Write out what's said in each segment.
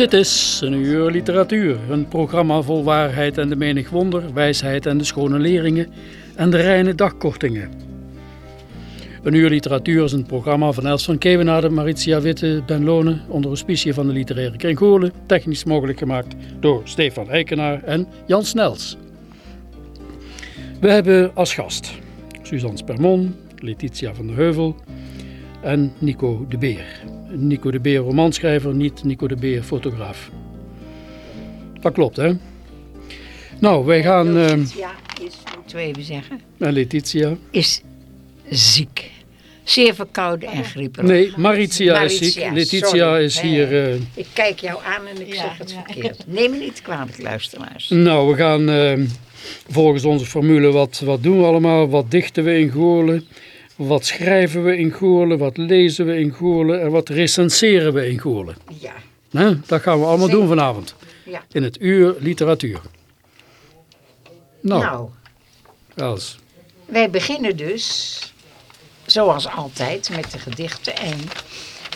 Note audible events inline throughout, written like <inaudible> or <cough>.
Dit is een uur literatuur, een programma vol waarheid en de menig wonder, wijsheid en de schone leringen en de reine dagkortingen. Een uur literatuur is een programma van Els van Kewenade, Maritia Witte, Ben Lonen, onder auspicie van de literaire kring Goorlen, technisch mogelijk gemaakt door Stefan Eikenaar en Jan Snels. We hebben als gast Suzanne Spermon, Letitia van der Heuvel en Nico de Beer. Nico de Beer romanschrijver, niet Nico de Beer fotograaf. Dat klopt, hè? Nou, wij gaan... eh, Letitia is, moeten we even zeggen, en Letitia. is ziek. Zeer verkouden en grieperig. Nee, Maritia is ziek. Letitia sorry. is hier... eh, Ik kijk jou aan en ik Ja, zeg het ja. verkeerd. Neem me niet kwalijk, luisteraars. Nou, we gaan eh, volgens onze formule wat, wat doen we allemaal. Wat dichten we in Goorlen? Wat schrijven we in Goorlen? Wat lezen we in Goorlen? En wat recenseren we in Goorlen? Ja, Hè? Dat gaan we allemaal Zeker. doen vanavond. ja. In het uur literatuur. Nou, Nou, Els. wij beginnen dus, zoals altijd, met de gedichten en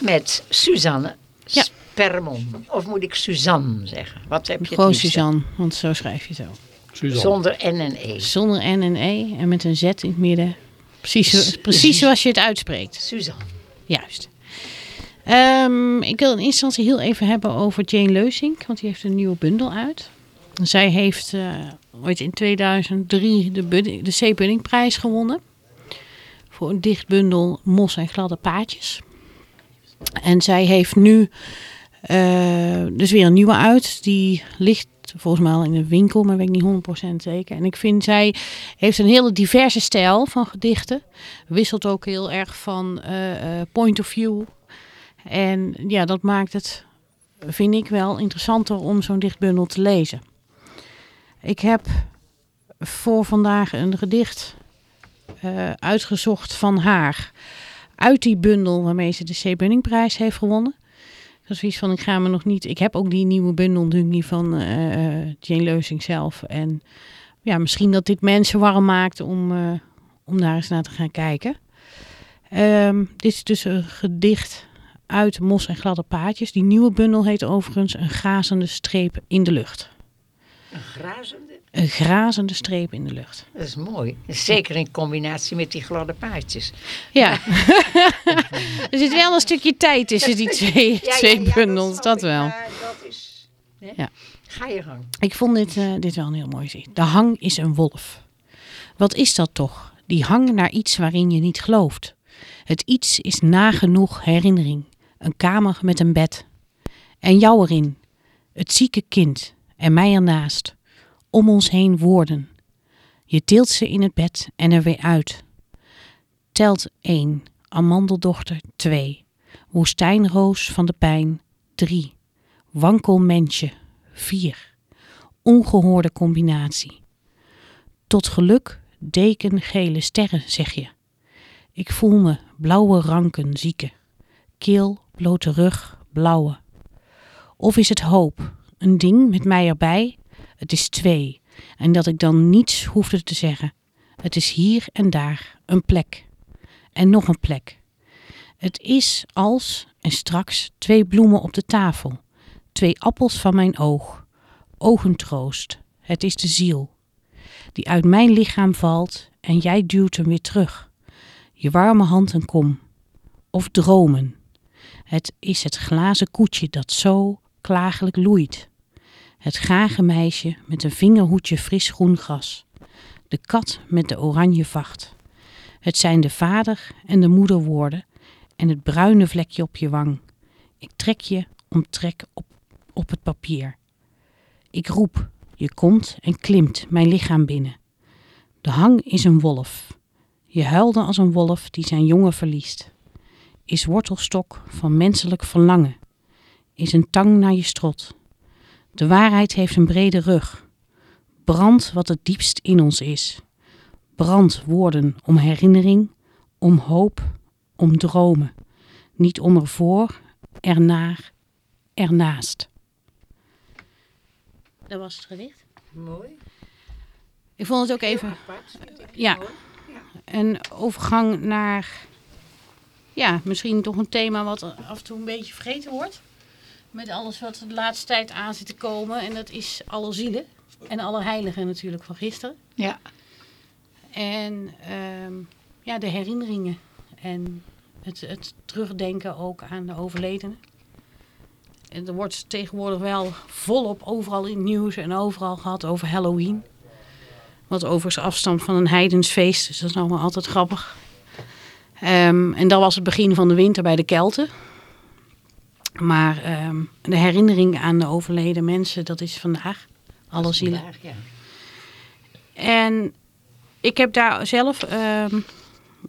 met Suzanne Ja. Spermon. Of moet ik Suzanne zeggen? Wat heb je Gewoon? Suzanne, want zo schrijf je zo. Suzanne. Zonder N en E. Zonder N en E en met een Z in het midden. Precies, precies zoals je het uitspreekt. Suzanne. Juist. Ehm, ik wil in eerste instantie heel even hebben over Jane Leusink, want die heeft een nieuwe bundel uit. Zij heeft eh, ooit in 2003 de, de C. Buddingprijs gewonnen. Voor een dichtbundel Mos en gladde paadjes. En zij heeft nu eh, dus weer een nieuwe uit. Die ligt volgens mij in de winkel, maar weet ik niet 100% zeker. En ik vind zij heeft een hele diverse stijl van gedichten. Wisselt ook heel erg van eh, eh, point of view. En ja, dat maakt het, vind ik wel, interessanter om zo'n dichtbundel te lezen. Ik heb voor vandaag een gedicht eh, uitgezocht van haar. Uit die bundel waarmee ze de C. Bunningprijs heeft gewonnen. Dat is iets van, ik ga me nog niet... Ik heb ook die nieuwe bundel niet van eh, eh, Jane Leusing zelf. En ja, misschien dat dit mensen warm maakt om, eh, om daar eens naar te gaan kijken. Ehm, dit is dus een gedicht uit Mos en Gladde Paadjes. Die nieuwe bundel heet overigens Een grazende streep in de lucht. Een grazende. Een grazende streep in de lucht. Dat is mooi. Zeker in combinatie met die gladde paardjes. Ja. <laughs> er zit wel een stukje tijd tussen die twee, twee bundels, dat wel. dat is... hè? Ja. Ga je gang. Ik vond dit, eh, dit wel een heel mooi zicht. De hang is een wolf. Wat is dat toch? Die hang naar iets waarin je niet gelooft. Het iets is nagenoeg herinnering. Een kamer met een bed. En jou erin. Het zieke kind. En mij ernaast. Om ons heen woorden. Je tilt ze in het bed en er weer uit. Telt één. Amandeldochter twee. Woestijnroos van de pijn drie. Wankel mensje 4. Ongehoorde combinatie. Tot geluk deken gele sterren, zeg je. Ik voel me blauwe ranken zieke. Keel, blote rug, blauwe. Of is het hoop, een ding met mij erbij? Het is twee. En dat ik dan niets hoefde te zeggen. Het is hier en daar een plek. En nog een plek. Het is als, en straks, twee bloemen op de tafel twee appels van mijn oog, ogentroost, het is de ziel, die uit mijn lichaam valt en jij duwt hem weer terug. je warme hand en kom. Of dromen. Het is het glazen koetje dat zo klagelijk loeit. Het grage meisje met een vingerhoedje fris groen gras. De kat met de oranje vacht. Het zijn de vader en de moederwoorden en het bruine vlekje op je wang. Ik trek je om trek op, op het papier. Ik roep, je komt en klimt mijn lichaam binnen. De hang is een wolf. Je huilde als een wolf die zijn jongen verliest. Is wortelstok van menselijk verlangen. Is een tang naar je strot. De waarheid heeft een brede rug. Brand wat het diepst in ons is. Brand woorden om herinnering, om hoop, om dromen. Niet om ervoor, ernaar, ernaast. Dat was het gedicht. Mooi. Ik vond het ook even Apart. ja, een overgang naar, ja, misschien toch een thema wat af en toe een beetje vergeten wordt. Met alles wat de laatste tijd aan zit te komen. En dat is alle zielen. En alle heiligen natuurlijk van gisteren. Ja. En ehm, ja, de herinneringen. En het, het terugdenken ook aan de overledenen. En er wordt tegenwoordig wel volop overal in het nieuws en overal gehad over Halloween. Wat overigens afstamt van een heidensfeest, dus dat is allemaal altijd grappig. Ehm, en dat was het begin van de winter bij de Kelten. Maar ehm, de herinnering aan de overleden mensen, dat is vandaag. Alle zielen. Vandaag, ja. En ik heb daar zelf ehm,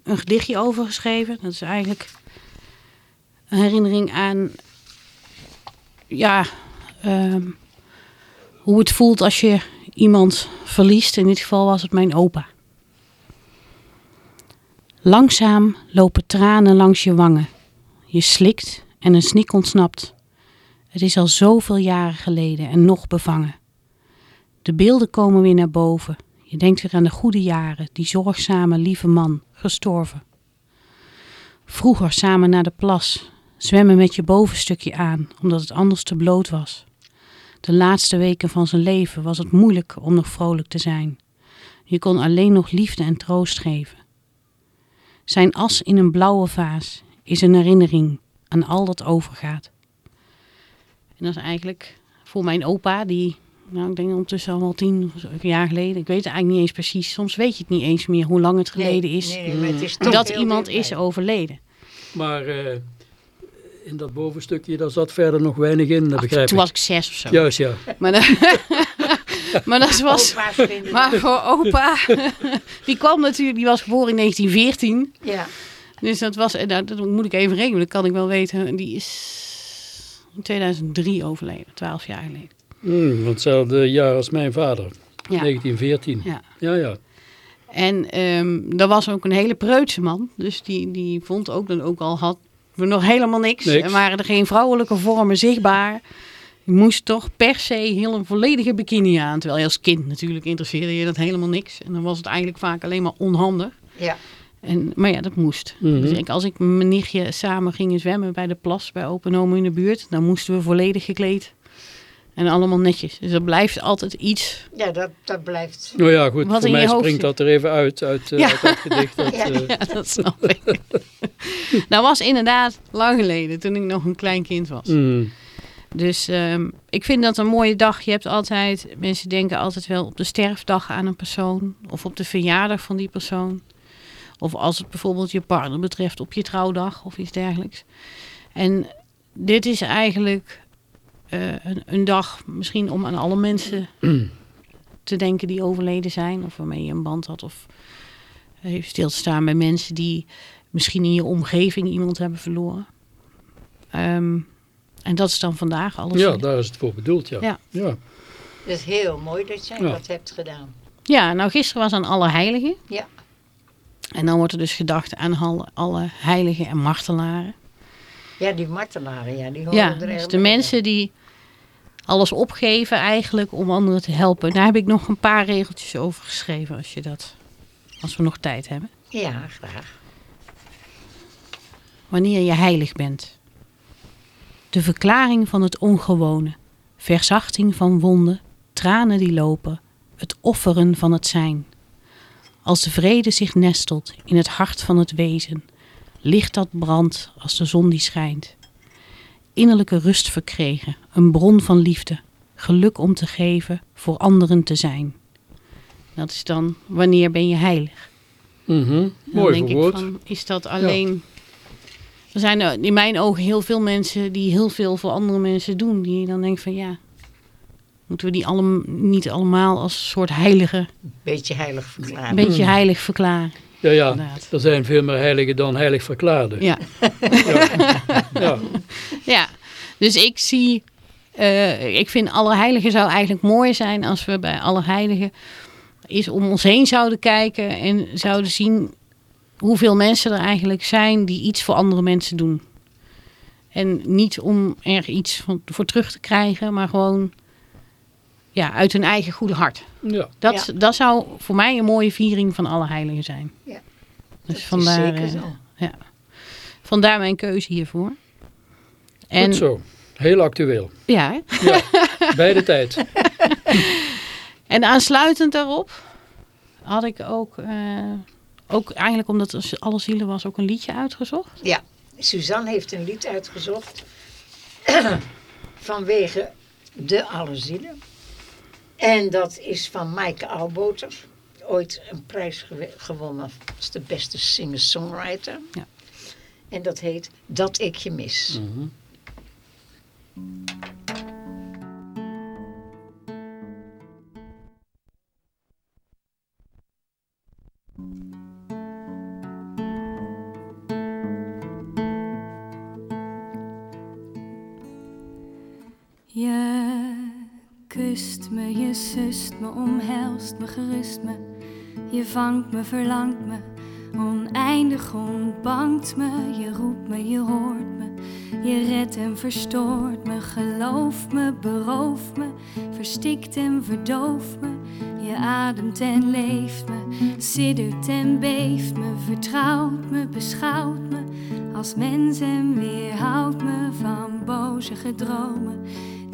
een gedichtje over geschreven. Dat is eigenlijk een herinnering aan ja, ehm, hoe het voelt als je iemand verliest. In dit geval was het mijn opa. Langzaam lopen tranen langs je wangen. Je slikt en een snik ontsnapt. Het is al zoveel jaren geleden en nog bevangen. De beelden komen weer naar boven. Je denkt weer aan de goede jaren, die zorgzame, lieve man, gestorven. Vroeger samen naar de plas, zwemmen met je bovenstukje aan, omdat het anders te bloot was. De laatste weken van zijn leven was het moeilijk om nog vrolijk te zijn. Je kon alleen nog liefde en troost geven. Zijn as in een blauwe vaas is een herinnering aan al dat overgaat. En dat is eigenlijk voor mijn opa, die, nou, ik denk ondertussen al wel tien jaar geleden, ik weet het eigenlijk niet eens precies. Soms weet je het niet eens meer hoe lang het geleden Nee, is nee, nee, maar het is toch dat iemand is overleden. Maar eh, in dat bovenstukje, daar zat verder nog weinig in, dat Ach, begrijp toen ik. was ik zes of zo. Juist, ja. Maar, dat, <laughs> maar dat was. Maar voor opa, <laughs> die kwam natuurlijk, die was geboren in 1914. Ja. Dus dat was, en dat, dat moet ik even rekenen, dat kan ik wel weten. Die is in 2003 overleden, 12 jaar geleden. Van hetzelfde jaar als mijn vader, Ja. 1914. Ja. Ja, ja. En ehm dat was ook een hele preutse man. Dus die, die vond ook dat ook al had we nog helemaal niks. Niks. En waren er geen vrouwelijke vormen zichtbaar. Je moest toch per se heel een volledige bikini aan. Terwijl je als kind natuurlijk interesseerde je dat helemaal niks. En dan was het eigenlijk vaak alleen maar onhandig. Ja. En, maar ja, dat moest. Mhm. Dus ik, als ik met mijn nichtje samen gingen zwemmen bij de plas bij open Oom in de buurt, dan moesten we volledig gekleed. En allemaal netjes. Dus dat blijft altijd iets. Ja, dat, dat blijft. Nou ja, goed, Wat voor in je mij hoofd springt zit. dat er even uit, uit, eh, Ja. uit dat gedicht. Dat, <laughs> Ja. eh, Ja, dat snap ik. <laughs> dat was inderdaad lang geleden, toen ik nog een klein kind was. hmm. Dus ehm, ik vind dat een mooie dag. Je hebt altijd, mensen denken altijd wel op de sterfdag aan een persoon. Of op de verjaardag van die persoon. Of als het bijvoorbeeld je partner betreft op je trouwdag of iets dergelijks. En dit is eigenlijk eh, een, een dag misschien om aan alle mensen <clears throat> te denken die overleden zijn. Of waarmee je een band had. Of heeft stil te staan bij mensen die misschien in je omgeving iemand hebben verloren. Ehm, en dat is dan vandaag alles. ja, daar is het voor bedoeld, ja. Ja. ja. Dat is heel mooi dat jij Ja. dat hebt gedaan. Ja, nou gisteren was aan alle heiligen. Ja. En dan wordt er dus gedacht aan alle, alle heiligen en martelaren. Ja, die martelaren, ja, die horen Ja, er dus de mensen die alles opgeven eigenlijk om anderen te helpen. Daar heb ik nog een paar regeltjes over geschreven als je dat, als we nog tijd hebben. Ja, graag. Wanneer je heilig bent. De verklaring van het ongewone. Verzachting van wonden, tranen die lopen, het offeren van het zijn. Als de vrede zich nestelt in het hart van het wezen, licht dat brandt als de zon die schijnt. Innerlijke rust verkregen, een bron van liefde, geluk om te geven, voor anderen te zijn. Dat is dan wanneer ben je heilig. Dan Mooi denk ik van, is dat alleen... Er zijn er in mijn ogen heel veel mensen die heel veel voor andere mensen doen. Die dan denkt van ja, moeten we die allem, niet allemaal als een soort heilige, Beetje heilig verklaren. een beetje heilig verklaren. Ja, ja. Inderdaad. Er zijn veel meer heiligen dan heilig verklaarden. Ja, Ja. ja. dus ik zie, eh, ik vind Allerheiligen zou eigenlijk mooi zijn als we bij Allerheiligen eens om ons heen zouden kijken en zouden zien hoeveel mensen er eigenlijk zijn die iets voor andere mensen doen. En niet om er iets van, voor terug te krijgen, maar gewoon ja, uit hun eigen goede hart. Ja. Dat, dat zou voor mij een mooie viering van alle heiligen zijn. Ja, Dus dat vandaar, is zeker eh, zo. ja. vandaar mijn keuze hiervoor. En Goed zo. Heel actueel. ja, hè? Ja. Bij de tijd. <laughs> En aansluitend daarop had ik ook, eh, ook eigenlijk omdat het alle zielen was, ook een liedje uitgezocht. Ja, Suzanne heeft een lied uitgezocht <clears throat> vanwege de Allerzielen. En dat is van Maaike Alboter. Ooit een prijs gewonnen als de beste singer-songwriter. Ja. En dat heet Dat ik je mis. Je kust me, je sust me, omhelst me, gerust me. Je vangt me, verlangt me, oneindig ontbangt me. Je roept me, je hoort me, je redt en verstoort me. Geloof me, berooft me, verstikt en verdooft me. Je ademt en leeft me, siddert en beeft me, vertrouwt me, beschouwt me. Als mens en weerhoudt me van boze gedromen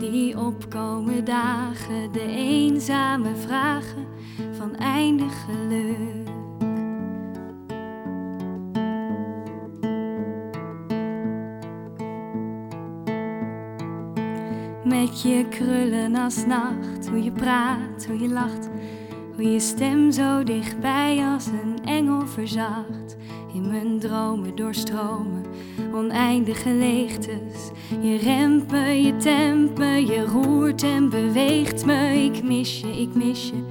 die opkomen dagen, de eenzame vragen van eindig geluk. Met je krullen als nacht, hoe je praat, hoe je lacht, hoe je stem zo dichtbij als een engel verzacht. In mijn dromen doorstromen, oneindige leegtes. Je remt je tempt je roert en beweegt me. Ik mis je, ik mis je,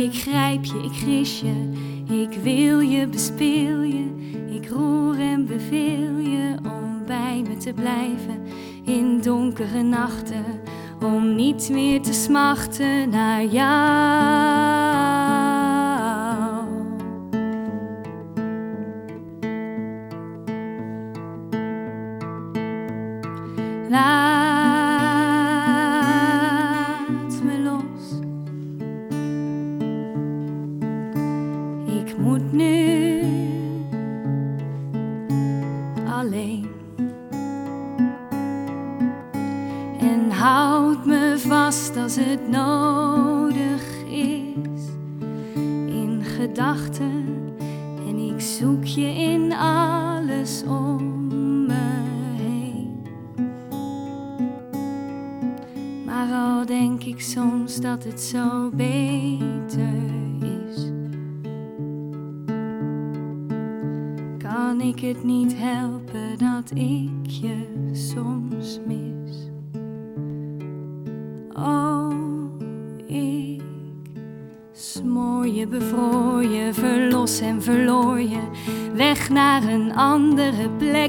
ik grijp je, ik gris je. Ik wil je, bespeel je, ik roer en beveel je om bij me te blijven in donkere nachten. Om niet meer te smachten naar jou.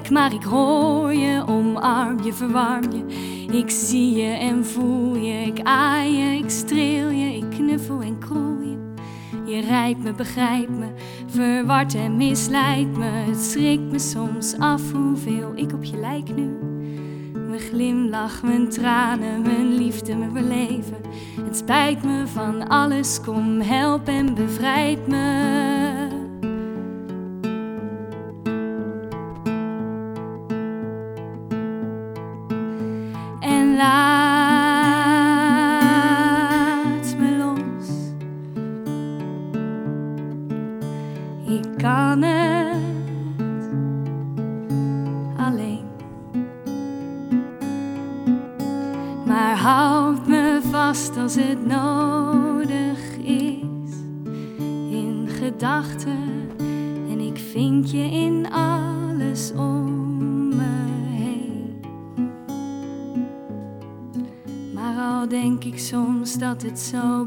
Maar ik hoor je, omarm je, verwarm je. Ik zie je en voel je, ik aai je, ik streel je, ik knuffel en kroel je. Je rijdt me, begrijpt me, verward en misleidt me. Het schrikt me soms af hoeveel ik op je lijk nu. Mijn glimlach, mijn tranen, mijn liefde, mijn verleven. Het spijt me van alles, kom help en bevrijd me. Soms dat het zo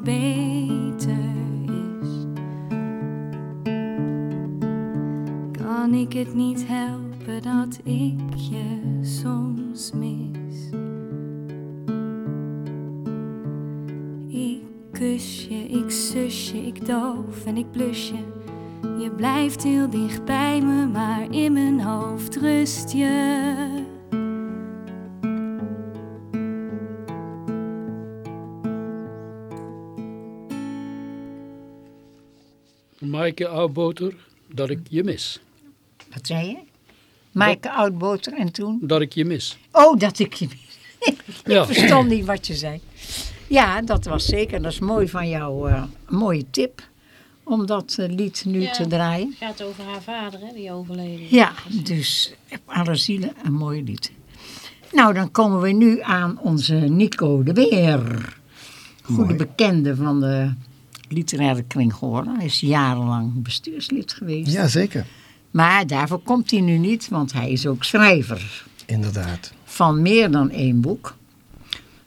Maaike Oudboter, dat ik je mis. Wat zei je? Maaike Oudboter en toen? Dat ik je mis. Oh, dat ik je... <laughs> Ja. Ik verstond niet wat je zei. Ja, dat was zeker. Dat is mooi van jou. eh, mooie tip. Om dat eh, lied nu Ja. te draaien. Het gaat over haar vader, hè, die overleden is. Ja, dus op alle zielen een mooi lied. Nou, dan komen we nu aan onze Nico de Beer. Goede Mooi. bekende van de literaire kring geworden. Hij is jarenlang bestuurslid geweest. Ja, zeker. Maar daarvoor komt hij nu niet, want hij is ook schrijver Inderdaad. van meer dan één boek.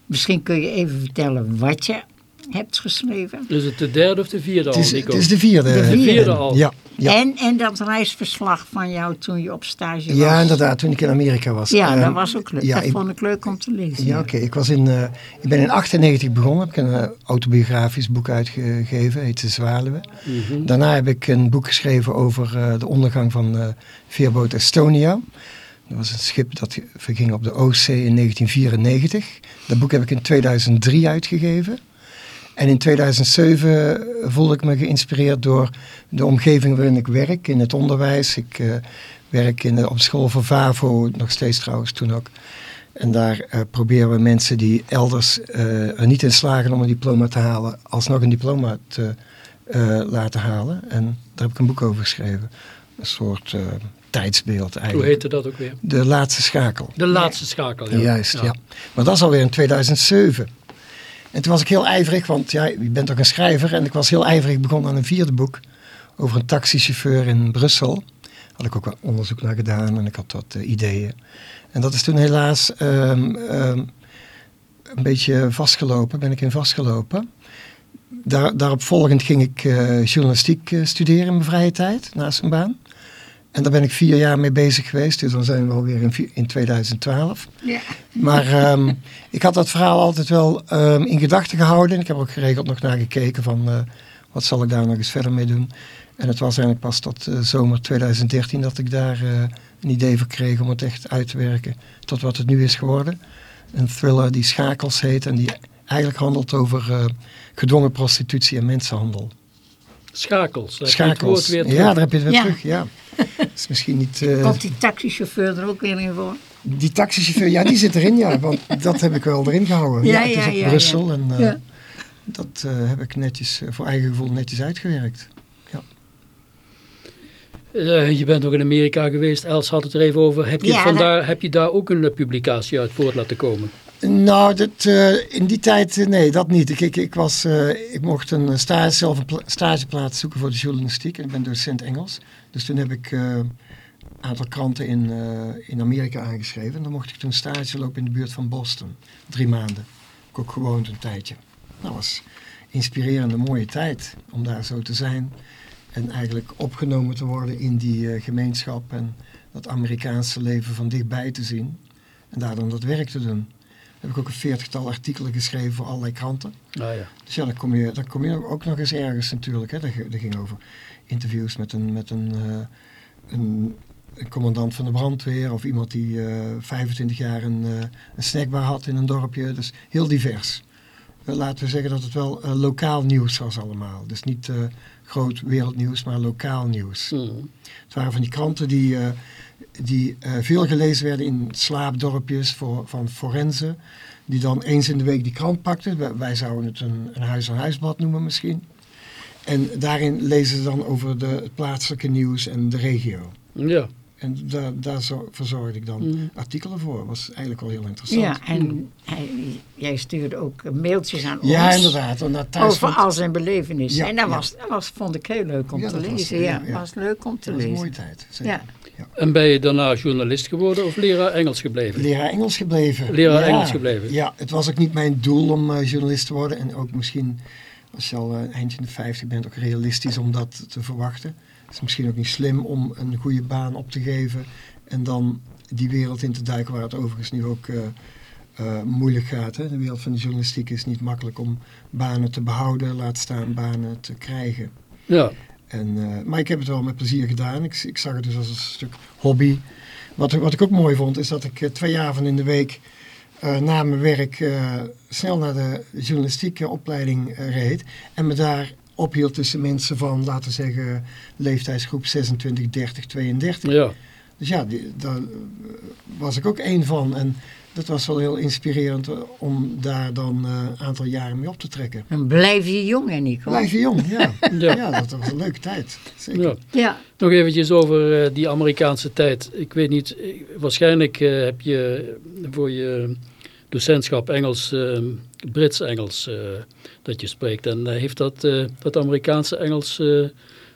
Misschien kun je even vertellen wat je hebt geschreven. Is het de derde of de vierde Het al, is, Nico? het is de vierde. De vierde al. Ja, ja. En, en dat reisverslag van jou toen je op stage was. ja, inderdaad, toen ik in Amerika was. Ja, Ehm, dat was ook leuk. Ja, dat ik, vond ik leuk om te lezen. ja oké. Ik, was in, eh, ik ben in 98 begonnen. Heb ik een eh, autobiografisch boek uitgegeven. Heet De Zwaluwen. Mhm. Daarna heb ik een boek geschreven over eh, de ondergang van eh veerboot Estonia. Dat was een schip dat verging op de Oostzee in 1994. Dat boek heb ik in 2003 uitgegeven. En in 2007 voelde ik me geïnspireerd door de omgeving waarin ik werk, in het onderwijs. Ik eh, werk in de, op school voor VAVO, nog steeds trouwens toen ook. En daar eh, proberen we mensen die elders eh, er niet in slagen om een diploma te halen, alsnog een diploma te laten halen. En daar heb ik een boek over geschreven. Een soort tijdsbeeld Hoe eigenlijk. heette dat ook weer? De laatste schakel. De laatste schakel. Ja. Juist, ja. Maar dat is alweer in 2007. En toen was ik heel ijverig, want ja, je bent ook een schrijver. En ik was heel ijverig begonnen aan een vierde boek over een taxichauffeur in Brussel. Had ik ook wat onderzoek naar gedaan en ik had wat eh, ideeën. En dat is toen helaas ehm, ehm, een beetje vastgelopen, ben ik in vastgelopen. Daar, daarop volgend ging ik eh, journalistiek eh, studeren in mijn vrije tijd, naast een baan. En daar ben ik vier jaar mee bezig geweest, dus dan zijn we alweer in, in 2012. Ja. Maar ehm, ik had dat verhaal altijd wel ehm, in gedachten gehouden. En ik heb er ook geregeld nog naar gekeken van eh, wat zal ik daar nog eens verder mee doen. En het was eigenlijk pas tot eh, zomer 2013 dat ik daar eh, een idee voor kreeg om het echt uit te werken tot wat het nu is geworden. Een thriller die Schakels heet en die eigenlijk handelt over eh, gedwongen prostitutie en mensenhandel. Schakels. daar heb je het woord Schakels. weer terug. Ja, daar heb je het weer Ja. terug. Ja. Dat is misschien niet... eh, Komt die taxichauffeur er ook weer in voor? Die taxichauffeur, ja, die zit erin, ja. Want dat heb ik wel erin gehouden. Ja, Ja, het is ja, op ja, Brussel en eh, Ja. dat eh, heb ik netjes, voor eigen gevoel netjes uitgewerkt. Eh, je bent ook in Amerika geweest. Els had het er even over. Heb je, Ja, vandaar, heb je daar ook een publicatie uit voort laten komen? Nou, dat, eh, in die tijd, nee, dat niet. Ik, ik, ik, was, eh, ik mocht een stage, zelf een pla- stageplaats zoeken voor de journalistiek. En ik ben docent Engels. Dus toen heb ik eh, een aantal kranten in, eh, in Amerika aangeschreven. En dan mocht ik toen stage lopen in de buurt van Boston. Drie maanden. Ik ook gewoond een tijdje. Dat was inspirerende, mooie tijd om daar zo te zijn. En eigenlijk opgenomen te worden in die eh, gemeenschap. En dat Amerikaanse leven van dichtbij te zien. En daar dan dat werk te doen. Heb ik ook een veertigtal artikelen geschreven voor allerlei kranten. Ah, ja. Dus ja, dan kom je, dan kom je ook nog eens ergens natuurlijk. Hè. Dat ging over interviews met een, met een, eh, een, een commandant van de brandweer. Of iemand die eh 25 jaar een, eh, een snackbar had in een dorpje. Dus heel divers. Eh, laten we zeggen dat het wel eh, lokaal nieuws was allemaal. Dus niet eh, groot wereldnieuws, maar lokaal nieuws. Mhm. Het waren van die kranten die, eh, die eh, veel gelezen werden in slaapdorpjes voor, van forensen. Die dan eens in de week die krant pakten. Wij, wij zouden het een, een huis-aan-huisblad noemen misschien. En daarin lezen ze dan over de, het plaatselijke nieuws en de regio. Ja. En daar, daar zo, verzorgde ik dan Mm. artikelen voor. was eigenlijk wel heel interessant. Ja, en hij, jij stuurde ook mailtjes aan Ja, ons. inderdaad. En naar thuis Over vond- al zijn belevenissen. Ja, en dat, ja. was, dat was, vond ik heel leuk om Ja, te was- lezen. ja, ja, ja. was leuk om te dat was een lezen. mooie tijd. zeker. Ja. En ben je daarna journalist geworden of leraar Engels gebleven? Leraar Engels gebleven. Leraar ja, Engels gebleven. Ja, het was ook niet mijn doel om eh, journalist te worden. En ook misschien, als je al eh, eind in de 50 bent, ook realistisch om dat te verwachten. Het is misschien ook niet slim om een goede baan op te geven. En dan die wereld in te duiken waar het overigens nu ook eh, eh, moeilijk gaat. Hè? De wereld van de journalistiek is niet makkelijk om banen te behouden, laat staan banen te krijgen. Ja, En, maar ik heb het wel met plezier gedaan. Ik, ik zag het dus als een stuk hobby. Wat, wat ik ook mooi vond, is dat ik twee avonden in de week na mijn werk eh, snel naar de journalistieke opleiding eh, reed. En me daar ophield tussen mensen van, laten we zeggen, leeftijdsgroep 26, 30, 32. ja. Dus ja, die, daar eh, was ik ook één van. En dat was wel heel inspirerend eh, om daar dan eh, een aantal jaren mee op te trekken. Dan blijf je jong, hè Nico? Blijf je jong, ja. <laughs> Ja. ja. dat was een leuke tijd. Zeker. ja. Ja, Nog eventjes over eh, die Amerikaanse tijd. Ik weet niet, eh, waarschijnlijk eh, heb je voor je docentschap Engels, eh, Brits-Engels eh, dat je spreekt. En eh, heeft dat, eh, dat Amerikaanse Engels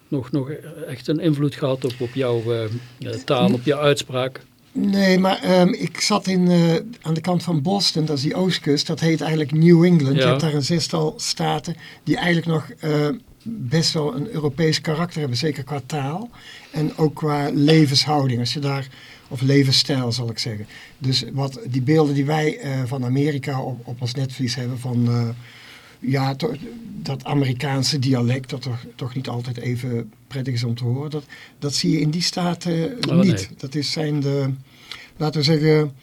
nog, nog echt een invloed gehad op, op jouw taal, op jouw uitspraak? Nee, maar ehm, ik zat in, aan de kant van Boston, dat is die oostkust. Dat heet eigenlijk New England. Ja. Je hebt daar een zestal staten die eigenlijk nog best wel een Europees karakter hebben. Zeker qua taal en ook qua levenshouding. Als je daar, of levensstijl zal ik zeggen. Dus wat, die beelden die wij eh, van Amerika op, op ons netvlies hebben van... eh, ja, to- dat Amerikaanse dialect, dat toch, toch niet altijd even prettig is om te horen. Dat, dat zie je in die staten eh, Oh, niet. nee. Dat is, zijn de, laten we zeggen,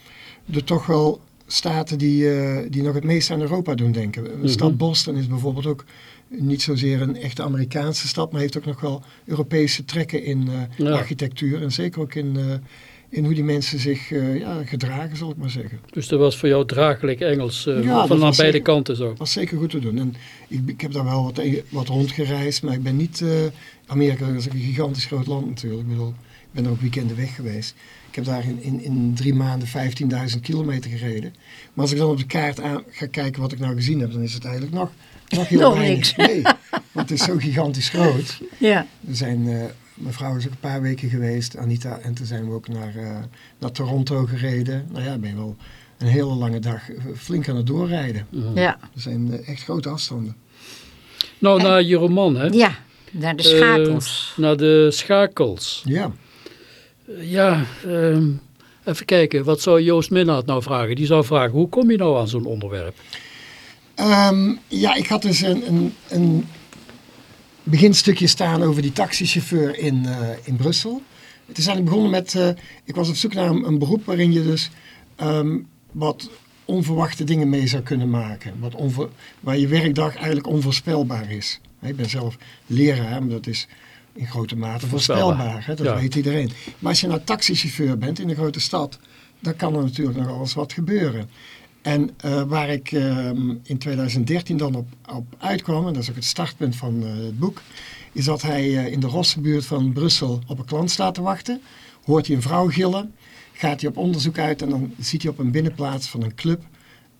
de toch wel staten die, die nog het meest aan Europa doen denken. De Mhm. stad Boston is bijvoorbeeld ook niet zozeer een echte Amerikaanse stad, maar heeft ook nog wel Europese trekken in Ja. architectuur. En zeker ook in, in hoe die mensen zich eh, ja, gedragen, zal ik maar zeggen. Dus dat was voor jou draaglijk Engels eh, Ja, van aan beide zeker. kanten zo. Dat was zeker goed te doen. En ik, ik heb daar wel wat, wat rondgereisd, maar ik ben niet... eh, Amerika is een gigantisch groot land natuurlijk. Ik bedoel, ik ben er ook weekenden weg geweest. Ik heb daar in, in, in drie maanden 15.000 kilometer gereden. Maar als ik dan op de kaart aan, ga kijken wat ik nou gezien heb, dan is het eigenlijk nog, nog heel Nog weinig. Nee, want het is zo gigantisch groot. <laughs> ja. Er zijn, eh, mijn vrouw is ook een paar weken geweest, Anita, en toen zijn we ook naar, eh, naar Toronto gereden. Nou ja, ben je wel een hele lange dag eh, flink aan het doorrijden. ja. Er zijn eh, echt grote afstanden. Nou, naar je roman, hè? Ja, naar de schakels. naar de schakels. Ja, Ja, ehm, even kijken. Wat zou Joost Minnaert nou vragen? Die zou vragen, hoe kom je nou aan zo'n onderwerp? Ehm, ja ik had dus een, een, een beginstukje staan over die taxichauffeur in, eh, in Brussel. Het is eigenlijk begonnen met, eh, ik was op zoek naar een, een beroep waarin je dus ehm, wat onverwachte dingen mee zou kunnen maken. Wat onver, waar je werkdag eigenlijk onvoorspelbaar is. Ik ben zelf leraar, maar dat is in grote mate Voorspelbaar. voorspelbaar. Hè? Dat Ja. weet iedereen. Maar als je nou taxichauffeur bent in een grote stad, dan kan er natuurlijk nog alles wat gebeuren. En eh, waar ik ehm, in 2013 dan op, op uitkwam, en dat is ook het startpunt van eh, het boek, is dat hij eh, in de Rossenbuurt van Brussel op een klant staat te wachten. Hoort hij een vrouw gillen, gaat hij op onderzoek uit en dan ziet hij op een binnenplaats van een club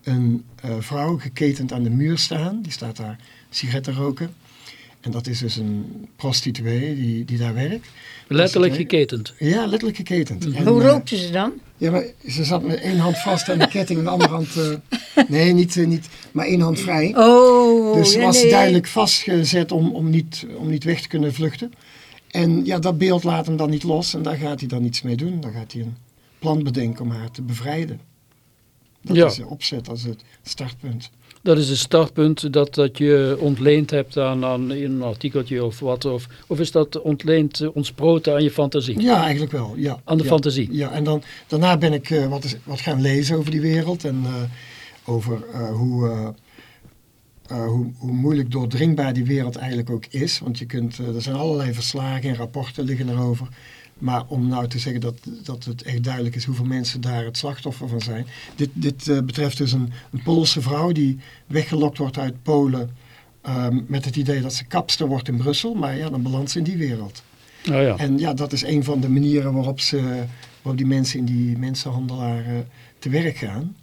een vrouw geketend aan de muur staan. Die staat daar sigaretten roken. En dat is dus een prostituee die, die daar werkt. Letterlijk geketend. Ja, letterlijk geketend. En, Hoe eh, rookte ze dan? ja, maar ze zat met één hand vast aan de ketting en de andere hand... eh, nee, niet, eh, niet, maar één hand vrij. Oh, dus ze ja, was nee. duidelijk vastgezet om, om, niet, om niet weg te kunnen vluchten. En ja, dat beeld laat hem dan niet los en daar gaat hij dan iets mee doen. Dan gaat hij een plan bedenken om haar te bevrijden. Dat Ja. is de opzet als het startpunt. Dat is het startpunt dat, dat je ontleend hebt aan, aan een artikeltje of wat. Of, of is dat ontleend, eh, ontsproten aan je fantasie? Ja, eigenlijk wel. Ja. Aan de ja. fantasie. Ja, en dan, daarna ben ik eh, wat, is- wat gaan lezen over die wereld en eh, over hoe, hoe, hoe moeilijk doordringbaar die wereld eigenlijk ook is. Want je kunt, er zijn allerlei verslagen en rapporten liggen erover. Maar om nou te zeggen dat, dat het echt duidelijk is hoeveel mensen daar het slachtoffer van zijn. Dit, dit eh, betreft dus een, een Poolse vrouw die weggelokt wordt uit Polen. ehm, met het idee dat ze kapster wordt in Brussel. Maar ja, dan belandt ze in die wereld. Oh ja. En ja, dat is een van de manieren waarop, ze, waarop die mensen in die mensenhandelaren te werk gaan.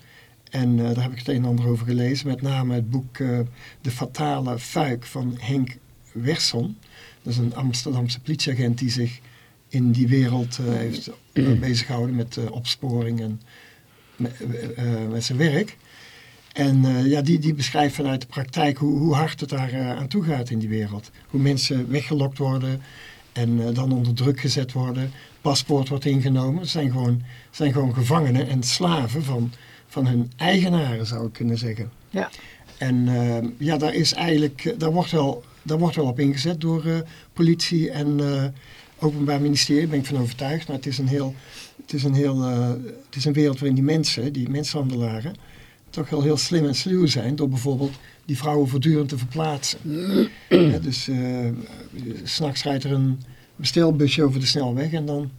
En eh, daar heb ik het een en ander over gelezen. Met name het boek eh, De Fatale Fuik van Henk Werson. Dat is een Amsterdamse politieagent die zich in die wereld eh, heeft uh, bezig gehouden met opsporing en met, met zijn werk. En ja, die, die beschrijft vanuit de praktijk hoe, hoe hard het daar aan toe gaat in die wereld. Hoe mensen weggelokt worden en dan onder druk gezet worden. Paspoort wordt ingenomen. Ze zijn gewoon, zijn gewoon gevangenen en slaven van van hun eigenaren, zou ik kunnen zeggen. Ja. En uh, ja, daar is eigenlijk, eh, daar wordt wel, daar wordt wel op ingezet door politie en openbaar ministerie, daar ben ik van overtuigd. Maar het is een heel, het is een heel, het is een wereld waarin die mensen, die mensenhandelaren, toch wel heel slim en sluw zijn door bijvoorbeeld die vrouwen voortdurend te verplaatsen. <clears throat> ja, dus s'nachts rijdt er een bestelbusje over de snelweg en dan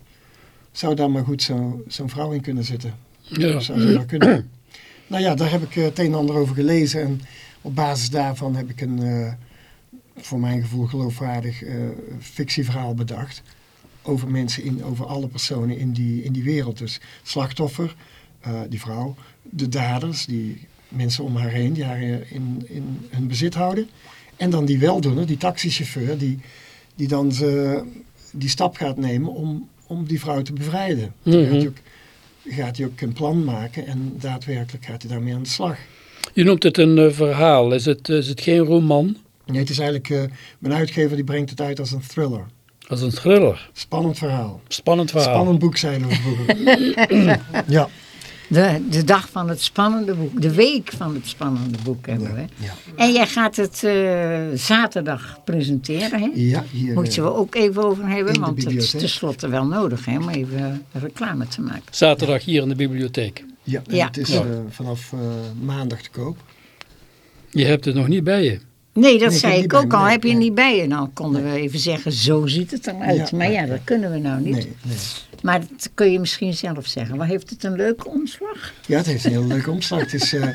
zou daar maar goed zo'n zo vrouw in kunnen zitten. Ja. Zou dat kunnen. <clears throat> nou ja, daar heb ik eh, het een en ander over gelezen. En op basis daarvan heb ik een, uh, voor mijn gevoel geloofwaardig, uh, fictieverhaal bedacht. Over mensen, in, over alle personen in die, in die wereld. Dus slachtoffer, uh, die vrouw, de daders, die mensen om haar heen, die haar in, in hun bezit houden. En dan die weldoener, die taxichauffeur, die, die dan ze, die stap gaat nemen om, om die vrouw te bevrijden. Mm -hmm gaat hij ook een plan maken en daadwerkelijk gaat hij daarmee aan de slag. Je noemt het een uh, verhaal. Is het, is het geen roman? Nee, het is eigenlijk, uh, mijn uitgever die brengt het uit als een thriller. Als een thriller? Spannend verhaal. Spannend verhaal. Spannend boek, zeiden we vroeger. <laughs> ja. De, de dag van het spannende boek. De week van het spannende boek hebben we. Ja. En jij gaat het uh, zaterdag presenteren, hè? Ja, hier. Moeten we ook even over hebben, want het is tenslotte wel nodig hè, om even reclame te maken. Zaterdag hier in de bibliotheek. Ja, en Ja. het is Ja. eh, vanaf eh, maandag te koop. Je hebt het nog niet bij je. Nee, dat Nee, zei ik ook al. Heb je nee. niet bij je? Dan konden we even zeggen, zo ziet het eruit. Ja, maar ja, dat kunnen we nou niet. Maar dat kun je misschien zelf zeggen. Maar heeft het een leuke omslag? Ja, het heeft een hele leuke omslag. Het is eh,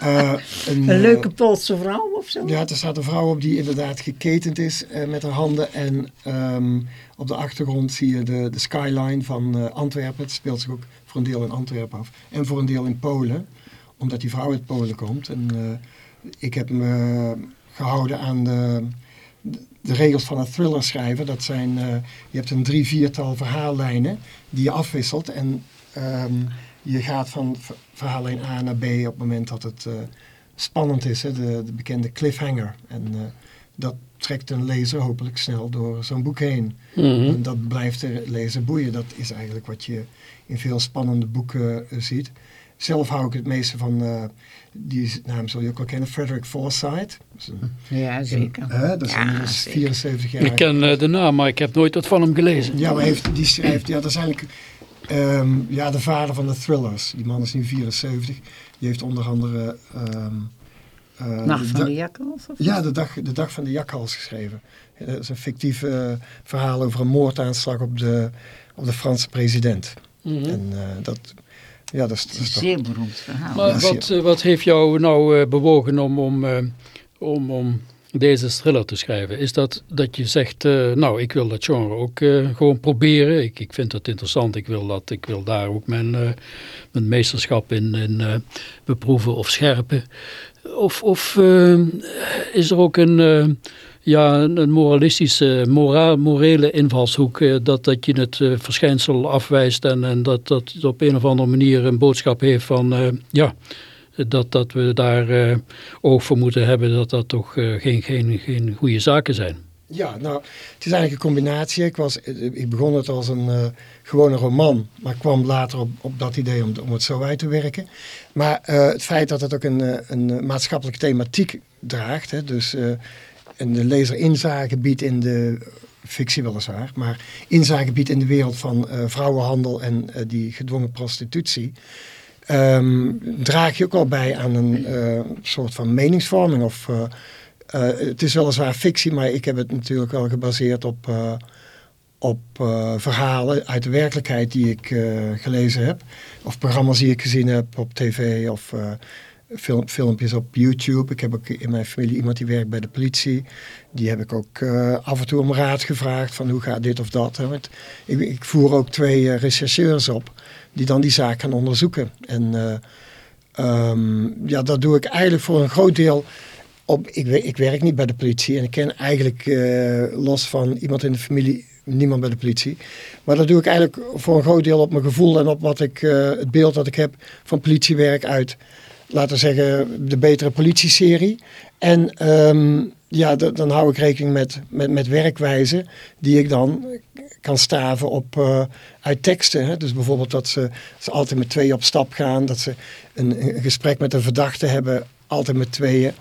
eh, een, Een eh, leuke Poolse vrouw of zo? Ja, er staat een vrouw op die inderdaad geketend is eh, met haar handen. En ehm, op de achtergrond zie je de, de skyline van eh, Antwerpen. Het speelt zich ook voor een deel in Antwerpen af. En voor een deel in Polen. Omdat die vrouw uit Polen komt. En eh, ik heb me gehouden aan de, de regels van het thriller schrijven. Dat zijn, eh, je hebt een drie, viertal verhaallijnen die je afwisselt. En ehm, je gaat van verhaallijn A naar B op het moment dat het eh, spannend is. Hè? De, de bekende cliffhanger. En eh, dat trekt een lezer hopelijk snel door zo'n boek heen. Mhm. En dat blijft de lezer boeien. Dat is eigenlijk wat je in veel spannende boeken ziet. Zelf hou ik het meeste van, eh, die naam zul je ook wel kennen, Frederick Forsyth. Dat is een, Ja, zeker. hè, dat is Ja, inmiddels zeker. 74 jaar. Ik ken eh, de naam, maar ik heb nooit wat van hem gelezen. Ja, maar heeft, die schrijft, ja, dat is eigenlijk ehm, ja, de vader van de thrillers. Die man is nu 74. Die heeft onder andere... ehm, eh, Nacht van de jakkals? of Ja, de dag, de dag van de jakhals geschreven. Dat is een fictief verhaal over een moordaanslag op de, op de Franse president. Mhm. En eh, dat, ja, dat is, dat Een toch... zeer beroemd verhaal. Maar wat, eh, wat heeft jou nou eh, bewogen om, om, eh, om, om deze thriller te schrijven? Is dat dat je zegt, eh, nou ik wil dat genre ook eh, gewoon proberen. Ik, ik vind dat interessant. Ik wil, dat, ik wil daar ook mijn, eh, mijn meesterschap in, in eh, beproeven of scherpen. Of, of is er ook een, ja, een moralistische, mora morele invalshoek eh, dat, dat je het eh, verschijnsel afwijst en, en dat dat op een of andere manier een boodschap heeft van eh, ja, dat, dat we daar eh, oog voor moeten hebben dat dat toch geen, geen, geen goede zaken zijn. Ja, nou, het is eigenlijk een combinatie. Ik, was, ik begon het als een eh, gewone roman, maar kwam later op, op dat idee om, om het zo uit te werken. Maar het feit dat het ook een, een maatschappelijke thematiek draagt, hè, dus en de lezer inzage biedt in de fictie weliswaar, maar inzage biedt in de wereld van eh, vrouwenhandel en eh, die gedwongen prostitutie. ehm, draag je ook al bij aan een eh, soort van meningsvorming of het is weliswaar fictie, maar ik heb het natuurlijk wel gebaseerd op, op verhalen uit de werkelijkheid die ik gelezen heb. Of programma's die ik gezien heb op tv of film, filmpjes op YouTube. Ik heb ook in mijn familie iemand die werkt bij de politie. Die heb ik ook eh, af en toe om raad gevraagd van hoe gaat dit of dat. Hè. Want ik, ik voer ook twee eh, rechercheurs op die dan die zaak gaan onderzoeken. En eh, ehm, ja, dat doe ik eigenlijk voor een groot deel op. Ik, ik werk niet bij de politie en ik ken eigenlijk los van iemand in de familie niemand bij de politie. Maar dat doe ik eigenlijk voor een groot deel op mijn gevoel en op wat ik, het beeld dat ik heb van politiewerk uit, laten we zeggen, de betere politieserie. En ehm, ja, dan hou ik rekening met, met, met werkwijzen die ik dan kan staven op, eh, uit teksten. Hè? Dus bijvoorbeeld dat ze, ze altijd met tweeën op stap gaan, dat ze een, gesprek met een verdachte hebben, altijd met tweeën.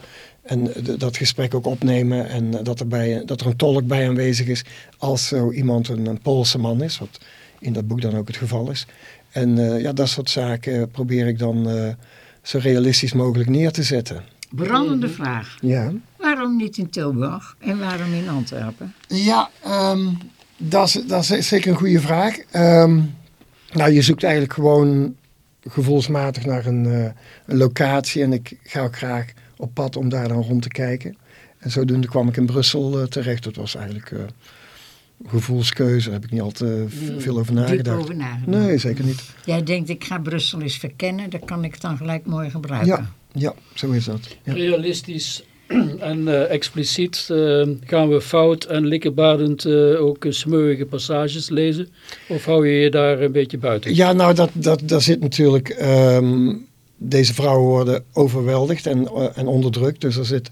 En d- dat gesprek ook opnemen en dat er, bij, dat er een tolk bij aanwezig is als zo iemand een, Poolse man is, wat in dat boek dan ook het geval is. En eh, ja, dat soort zaken probeer ik dan eh, zo realistisch mogelijk neer te zetten. Brandende vraag. Ja, Waarom niet in Tilburg en waarom in Antwerpen? ja ehm, dat, is, dat is zeker een goede vraag. Ehm, nou, je zoekt eigenlijk gewoon gevoelsmatig naar een, eh, een locatie en ik ga ook graag op pad om daar dan rond te kijken. En zodoende kwam ik in Brussel eh, terecht. Dat was eigenlijk eh, gevoelskeuze. Daar heb ik niet al te v- veel over nagedacht. over nagedacht. Nee, zeker niet. Jij denkt, ik ga Brussel eens verkennen, dan kan ik het dan gelijk mooi gebruiken. Ja, ja, zo is dat. Ja. Realistisch <clears throat> en eh, expliciet eh, gaan we fout en likkebaardend eh, ook eh, smeuïge passages lezen? Of hou je je daar een beetje buiten? Ja, nou, dat, dat, daar zit natuurlijk. ehm, deze vrouwen worden overweldigd en, eh, en onderdrukt. Dus er zit.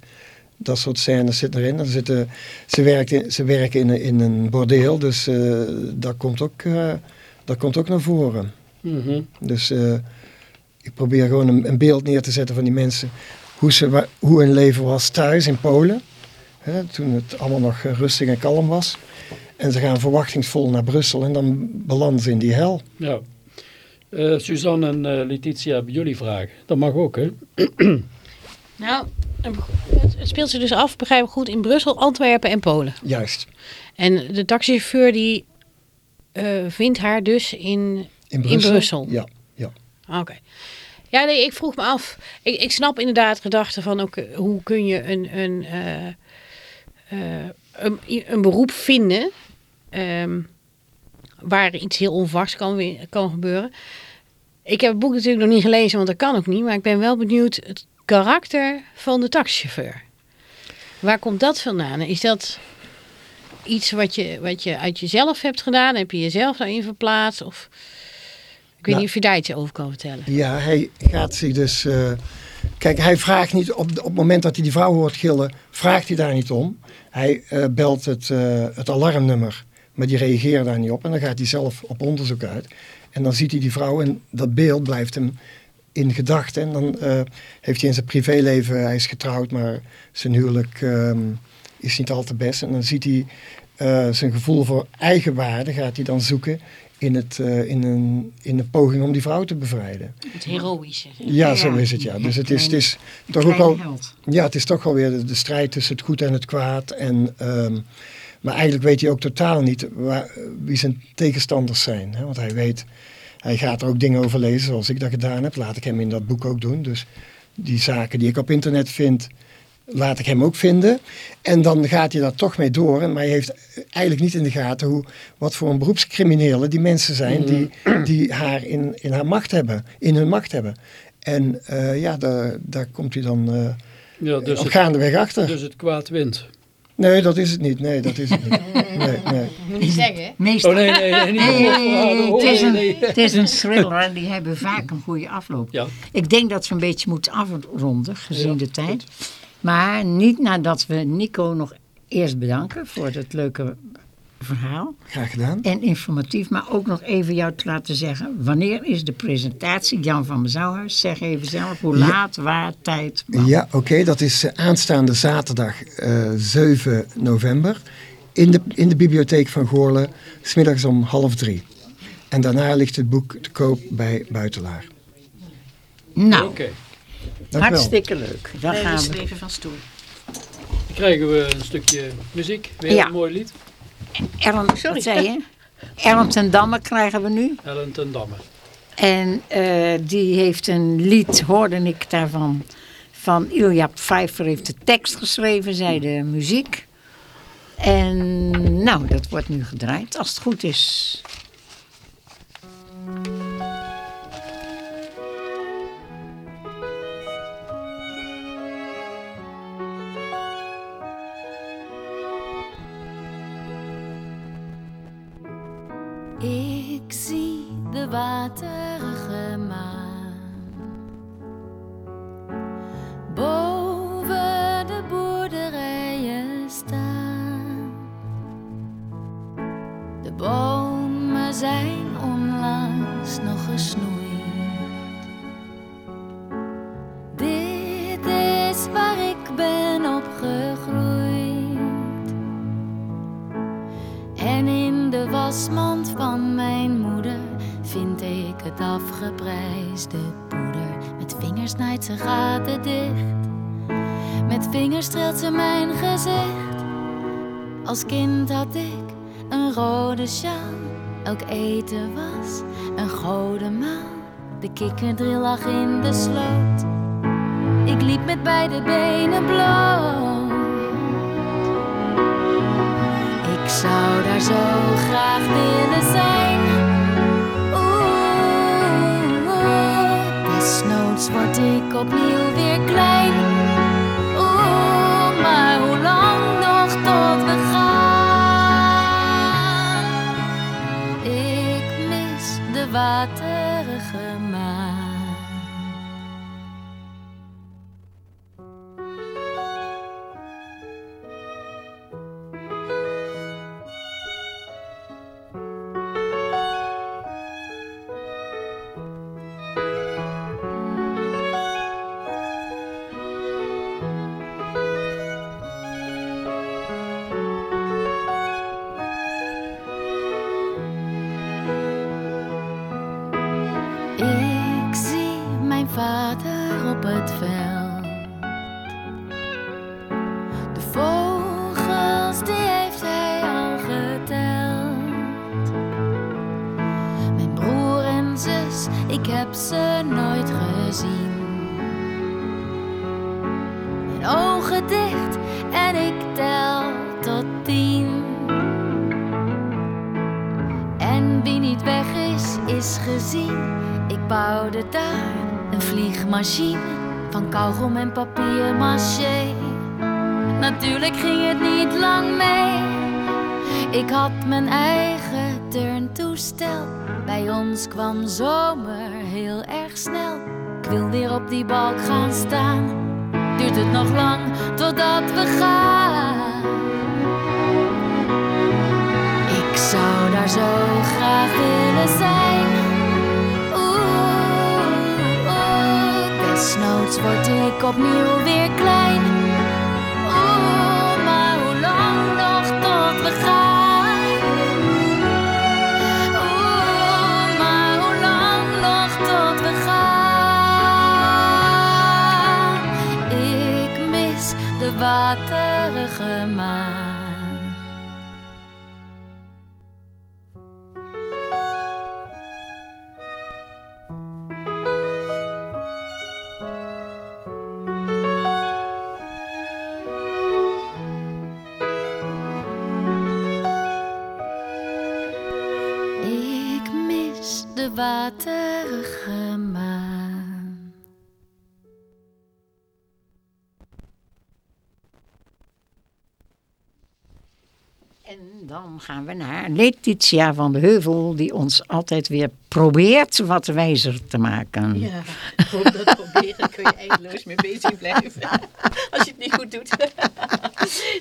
Dat soort scènes zitten erin. Er zitten, ze, werkt in, ze werken in, een- in een bordeel, dus eh, dat, komt ook, eh, dat komt ook naar voren. Mhm. Dus eh, ik probeer gewoon een, een beeld neer te zetten van die mensen. Hoe, ze, hoe hun leven was thuis in Polen. Hè, toen het allemaal nog rustig en kalm was. En ze gaan verwachtingsvol naar Brussel en dan belanden ze in die hel. Ja. Suzanne en Letitia hebben jullie vragen. Dat mag ook, hè? Nou, het, speelt zich dus af, begrijp ik goed, in Brussel, Antwerpen en Polen. Juist. En de taxichauffeur die eh, vindt haar dus in... In Brussel? Brussel? Ja. ja. Oké. Ja, nee, ik vroeg me af. Ik, ik snap inderdaad gedachten van ook, hoe kun je een, een, eh, eh, een, een beroep vinden ehm, waar iets heel onverwachts kan, kan gebeuren. Ik heb het boek natuurlijk nog niet gelezen, want dat kan ook niet. Maar ik ben wel benieuwd het karakter van de taxichauffeur. Waar komt dat vandaan? Is dat iets wat je, wat je uit jezelf hebt gedaan? Heb je jezelf daarin verplaatst? Of ik weet Nou. niet of je daar iets over kan vertellen. Ja, hij gaat zich dus. eh, kijk, hij vraagt niet op, op het moment dat hij die vrouw hoort gillen, vraagt hij daar niet om. Hij eh, belt het, eh, het alarmnummer, maar die reageert daar niet op. En dan gaat hij zelf op onderzoek uit. En dan ziet hij die vrouw en dat beeld blijft hem in gedachten. En dan eh, heeft hij in zijn privéleven, hij is getrouwd, maar zijn huwelijk ehm, is niet al te best. En dan ziet hij eh, zijn gevoel voor eigenwaarde, gaat hij dan zoeken in, het, eh, in, een, in een poging om die vrouw te bevrijden. Het heroïsche. Ja, Ja, zo is het, ja. Dus het is, het is toch ook held. Ja, het is toch wel weer de, de strijd tussen het goed en het kwaad. En, ehm, maar eigenlijk weet hij ook totaal niet waar, wie zijn tegenstanders zijn. Hè? Want hij weet, hij gaat er ook dingen over lezen zoals ik dat gedaan heb. Laat ik hem in dat boek ook doen. Dus die zaken die ik op internet vind, laat ik hem ook vinden. En dan gaat hij daar toch mee door. Maar hij heeft eigenlijk niet in de gaten hoe, wat voor een beroepscriminelen die mensen zijn die, die haar in, in haar macht hebben, in hun macht hebben. En eh, ja, daar, daar komt hij dan eh Ja, dus op gaandeweg achter. dus het kwaad wint. Nee, dat is het niet. Nee, dat is het niet. <laughs> Nee, nee. Moet niet zeggen. Meestal. Oh nee, nee, niet het, is een, het is een thriller en die hebben vaak een goede afloop. Ja. Ik denk dat we een beetje moeten afronden, gezien Ja, de tijd. Maar niet nadat we Nico nog eerst bedanken voor het leuke verhaal. Graag gedaan. En informatief, maar ook nog even jou te laten zeggen. Wanneer is de presentatie? Jan van Mezouwhuis, zeg even zelf hoe laat, waar, tijd. wat. Ja, oké. dat is eh, aanstaande zaterdag eh 7 november. In de, in de bibliotheek van Goorlen. Smiddags om half drie. En daarna ligt het boek te koop bij Buitelaar. Nou, wel. hartstikke leuk. Dan gaan we. even van stoel. Dan krijgen we een stukje muziek. Weer Ja. een mooi lied. Ellen, wat zei je? Ellen ten Damme krijgen we nu. Ellen ten Damme. En eh, die heeft een lied, hoorde ik daarvan, van Ilja Pfeiffer heeft de tekst geschreven, zij de muziek. En nou, dat wordt nu gedraaid, als het goed is. Waterige maan boven de boerderijen staan. De bomen zijn onlangs nog gesnoeid. Dit is waar ik ben opgegroeid. En in de wasmand het afgeprijsde poeder. Met vingers naait ze gaten dicht. Met vingers streelt ze mijn gezicht. Als kind had ik een rode sjaal. Elk eten was een gouden maal. De kikkerdril lag in de sloot. Ik liep met beide benen bloot. Ik zou daar zo graag willen zijn. Word ik opnieuw weer klein. Is, gezien. Ik bouwde daar een vliegmachine van kauwgom en papier maché. Natuurlijk ging het niet lang mee. Ik had mijn eigen turntoestel. Bij ons kwam zomer heel erg snel. Ik wil weer op die balk gaan staan. Duurt het nog lang totdat we gaan? Zou daar zo graag willen zijn. Desnoods word ik opnieuw weer klein. Oeh, maar hoe lang nog tot we gaan? Oeh, maar hoe lang nog tot we gaan? Ik mis de waterige maan. En dan gaan we naar Letitia van de Heuvel, die ons altijd weer probeert wat wijzer te maken. Ja, voor dat proberen kun je eindeloos mee bezig blijven. Als je het niet goed doet.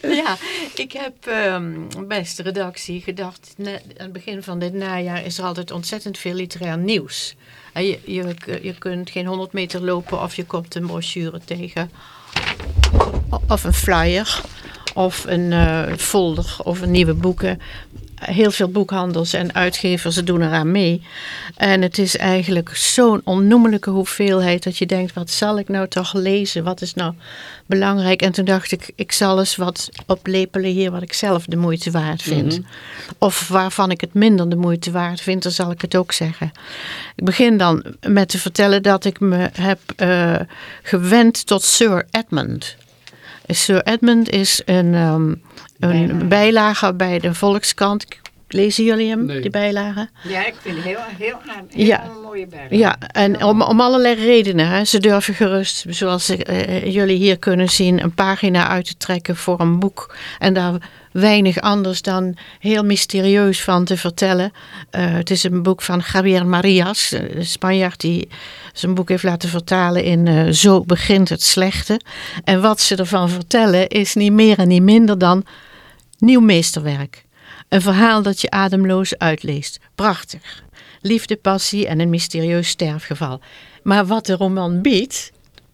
<laughs> ja, ik heb ehm, beste redactie gedacht. ne- aan het begin van dit najaar is er altijd ontzettend veel literair nieuws. Je, je, je kunt geen 100 meter lopen of je komt een brochure tegen. Of een flyer. Of een eh, folder. Of een nieuwe boeken. heel veel boekhandels en uitgevers doen eraan mee. En het is eigenlijk zo'n onnoemelijke hoeveelheid dat je denkt, wat zal ik nou toch lezen? Wat is nou belangrijk? En toen dacht ik, ik zal eens wat oplepelen hier wat ik zelf de moeite waard vind. Of waarvan ik het minder de moeite waard vind, dan zal ik het ook zeggen. Ik begin dan met te vertellen dat ik me heb uh, gewend tot Sir Edmund. Sir Edmund is een, um, een bijlage bij de Volkskrant. Lezen jullie hem, nee. die bijlage? Ja, ik vind het heel, heel, heel ja. een mooie bijlage. Ja, en om, om allerlei redenen. Hè. Ze durven gerust, zoals uh, jullie hier kunnen zien, een pagina uit te trekken voor een boek. En daar weinig anders dan heel mysterieus van te vertellen. Uh, het is een boek van Javier Marias, de Spanjaard die zijn boek heeft laten vertalen in uh, Zo begint het slechte. En wat ze ervan vertellen is niet meer en niet minder dan nieuw meesterwerk. Een verhaal dat je ademloos uitleest. Prachtig. Liefde, passie en een mysterieus sterfgeval. Maar wat de roman biedt,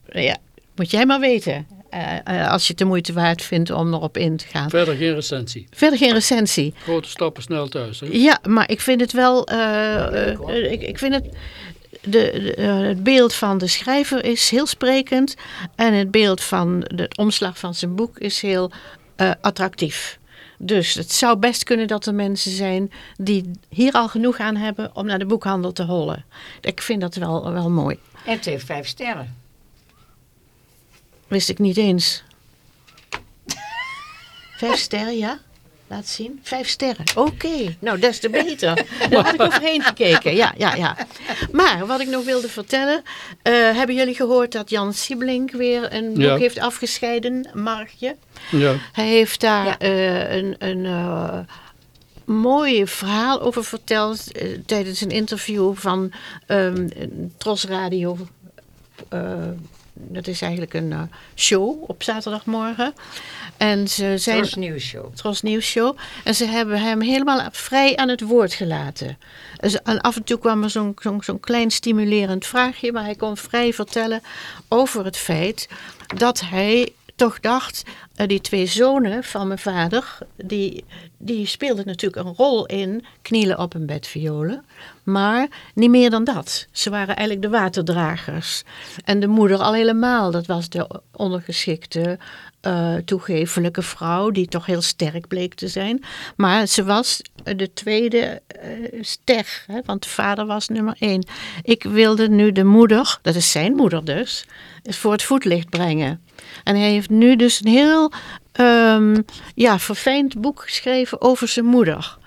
ja, moet jij maar weten. Uh, uh, als je het de moeite waard vindt om erop in te gaan. Verder geen recensie. Verder geen recensie. Grote stappen snel thuis. Hè? Ja, maar ik vind het wel. Uh, ik, ik vind het. De, de, het beeld van de schrijver is heel sprekend. En het beeld van de omslag van zijn boek is heel attractief. Dus het zou best kunnen dat er mensen zijn die hier al genoeg aan hebben om naar de boekhandel te hollen. Ik vind dat wel, wel mooi. En het heeft vijf sterren. Wist ik niet eens. Vijf sterren, ja? Laat zien. Vijf sterren. Oké, okay. nou des te beter. <laughs> Daar had ik overheen gekeken. Ja, ja, ja. Maar wat ik nog wilde vertellen. Uh, hebben jullie gehoord dat Jan Siebelink weer een boek Ja. heeft afgescheiden? Margje. Ja. Hij heeft daar Ja. eh, een, een eh, mooi verhaal over verteld eh, tijdens een interview van ehm, Tros Radio. Dat is eigenlijk een eh, show op zaterdagmorgen. En ze zijn Tros Nieuwsshow. Tros Nieuws Show. En ze hebben hem helemaal vrij aan het woord gelaten. Dus, en af en toe kwam er zo'n zo'n zo'n klein stimulerend vraagje, maar hij kon vrij vertellen over het feit dat hij toch dacht, eh, die twee zonen van mijn vader, die, die speelden natuurlijk een rol in knielen op een bed violen. Maar niet meer dan dat. Ze waren eigenlijk de waterdragers. En de moeder al helemaal, dat was de ondergeschikte, eh, toegevelijke vrouw, die toch heel sterk bleek te zijn. Maar ze was de tweede eh, ster, hè, want de vader was nummer één. Ik wilde nu de moeder, dat is zijn moeder dus, voor het voetlicht brengen. En hij heeft nu dus een heel ehm, ja, verfijnd boek geschreven over zijn moeder.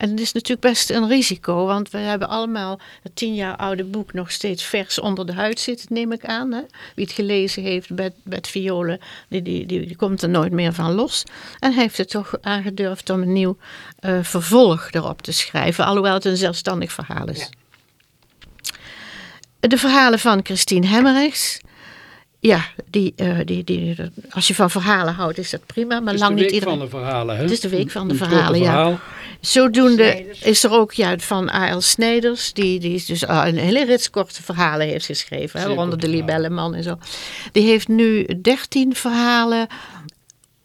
En het is natuurlijk best een risico, want we hebben allemaal het tien jaar oude boek nog steeds vers onder de huid zitten, neem ik aan. Hè? Wie het gelezen heeft, Bert, Bert Violen, die, die, die, die komt er nooit meer van los. En hij heeft het toch aangedurfd om een nieuw uh, vervolg erop te schrijven, alhoewel het een zelfstandig verhaal is. Ja. De verhalen van Christine Hemmerichs. Ja, die, uh, die, die, als je van verhalen houdt is dat prima, maar lang niet iedereen. van de verhalen, hè? Het is de week van de een verhalen, verhaal. Zodoende is er ook ja, van A.L. Snijders, die, die dus uh, een hele rits korte verhalen heeft geschreven, hè, waaronder de Libelleman en zo. Die heeft nu 13 verhalen,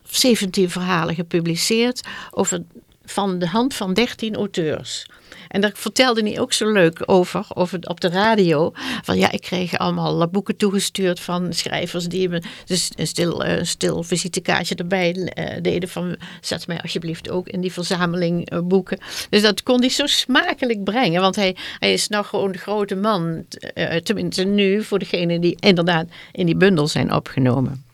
17 verhalen gepubliceerd over, van de hand van 13 auteurs. En daar vertelde hij ook zo leuk over, over op de radio. Van ja, ik kreeg allemaal boeken toegestuurd van schrijvers die me dus een stil, uh, stil visitekaartje erbij uh, deden. Van zet mij alsjeblieft ook in die verzameling uh, boeken. Dus dat kon hij zo smakelijk brengen. Want hij, hij is nog gewoon de grote man. eh, tenminste nu voor degenen die inderdaad in die bundel zijn opgenomen.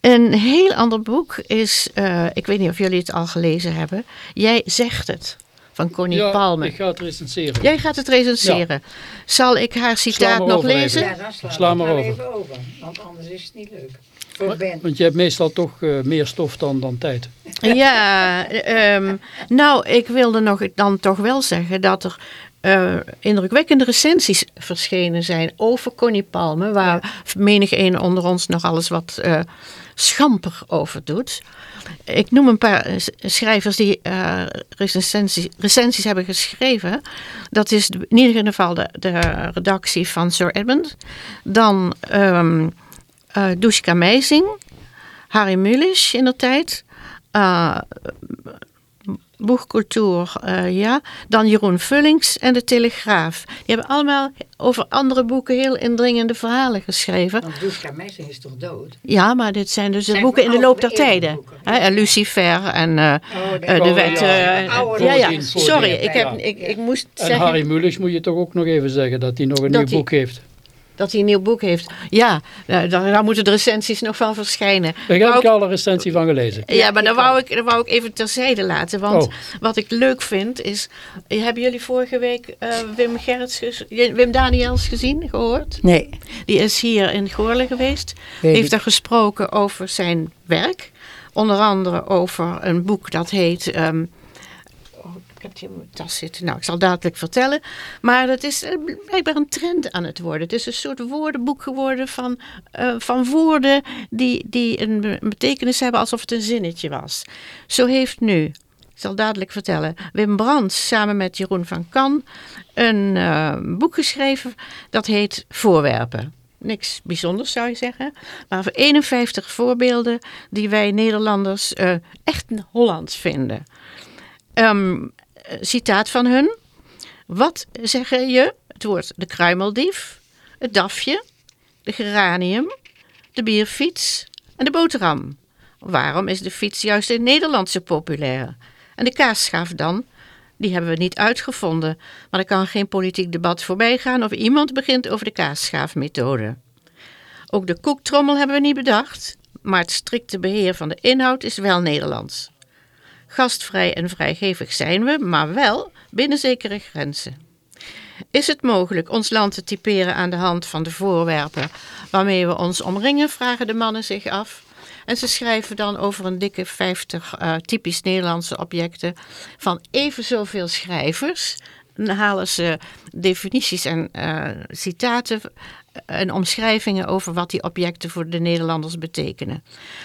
Een heel ander boek is, uh, ik weet niet of jullie het al gelezen hebben. Jij zegt het van Connie ja, Palme. ik ga het recenseren. Jij gaat het recenseren. Ja. Zal ik haar citaat nog lezen? Ja, dan sla, sla maar over. even over. Want anders is het niet leuk. Want je hebt meestal toch uh, meer stof dan, dan tijd. <laughs> Ja, um, nou, ik wilde nog dan toch wel zeggen dat er uh, indrukwekkende recensies verschenen zijn over Connie Palme, waar ja. menig een onder ons nog alles wat uh, schamper over doet. Ik noem een paar schrijvers die uh, recensies, recensies hebben geschreven. Dat is in ieder geval de, de redactie van Sir Edmund. Dan um, uh, Dushka Meising, Harry Mulisch in de tijd. Boegcultuur, eh, ja. Dan Jeroen Vullings en de Telegraaf. Die hebben allemaal over andere boeken heel indringende verhalen geschreven. Want Duska Messen is toch dood? Ja, maar dit zijn dus de Zijn boeken in de loop der tijden. boeken. En Lucifer en eh, Oh, eh, de wet. ja. Oude ja, sorry, ik, heb, ik, ik moest En zeggen Harry Mulisch moet je toch ook nog even zeggen dat hij nog een Dat nieuw hij- boek heeft. Dat hij een nieuw boek heeft. Ja, eh, daar, daar moeten de recensies nog van verschijnen. Daar heb ik al een recensie van gelezen. Ja, maar dat wou, ik, dat wou ik even terzijde laten. Want Oh. wat ik leuk vind is... Hebben jullie vorige week eh, Wim Gerrits, Wim Daniels gezien, gehoord? Nee. Die is hier in Goorlen geweest. Heeft daar gesproken over zijn werk. Onder andere over een boek dat heet... ehm, ik heb die in mijn tas zitten. Nou, ik zal dadelijk vertellen. Maar het is eh, blijkbaar een trend aan het worden. Het is een soort woordenboek geworden van, eh, van woorden die, die een be- betekenis hebben alsof het een zinnetje was. Zo heeft nu, ik zal dadelijk vertellen, Wim Brands samen met Jeroen van Kan een eh, boek geschreven dat heet Voorwerpen. Niks bijzonders zou je zeggen, maar voor 51 voorbeelden die wij Nederlanders eh, echt Hollands vinden. Eh, citaat van hun. Wat zeg je? Het woord de kruimeldief, het dafje, de geranium, de bierfiets en de boterham. Waarom is de fiets juist in Nederland zo populair? En de kaasschaaf dan? Die hebben we niet uitgevonden, maar er kan geen politiek debat voorbij gaan of iemand begint over de kaasschaafmethode. Ook de koektrommel hebben we niet bedacht, maar het strikte beheer van de inhoud is wel Nederlands. Gastvrij en vrijgevig zijn we, maar wel binnen zekere grenzen. Is het mogelijk ons land te typeren aan de hand van de voorwerpen waarmee we ons omringen, vragen de mannen zich af. En ze schrijven dan over een dikke 50 eh, typisch Nederlandse objecten van even zoveel schrijvers. Dan halen ze definities en eh, citaten en omschrijvingen over wat die objecten voor de Nederlanders betekenen.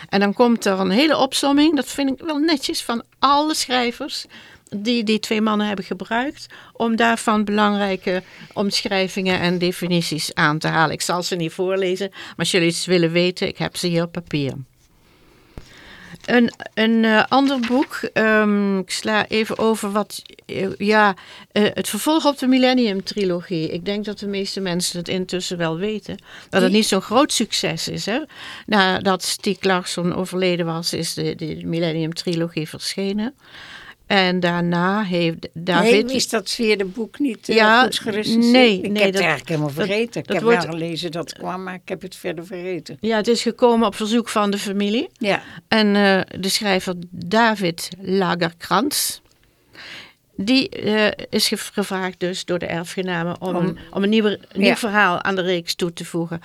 En dan komt er een hele opsomming, dat vind ik wel netjes, van alle schrijvers die die twee mannen hebben gebruikt om daarvan belangrijke omschrijvingen en definities aan te halen. Ik zal ze niet voorlezen, maar als jullie iets willen weten, ik heb ze hier op papier. Een, een eh, ander boek, ehm, ik sla even over wat, eh, ja, eh, het vervolg op de Millennium Trilogie. Ik denk dat de meeste mensen het intussen wel weten. Dat het niet zo'n groot succes is. Hè? Nadat Stieg Larsson overleden was, is de, de Millennium Trilogie verschenen. En daarna heeft David... Nee, is dat vierde boek niet uh, Ja, goed gerecenseerd? nee, ik nee, heb dat- het eigenlijk helemaal dat- vergeten. ik heb wordt- wel gelezen dat het kwam, maar ik heb het verder vergeten. Ja, het is gekomen op verzoek van de familie. Ja, En eh, de schrijver David Lagerkrantz, die eh, is ge- gevraagd dus door de erfgenamen om, Om- een, om een, nieuwe, een nieuw Ja. verhaal aan de reeks toe te voegen.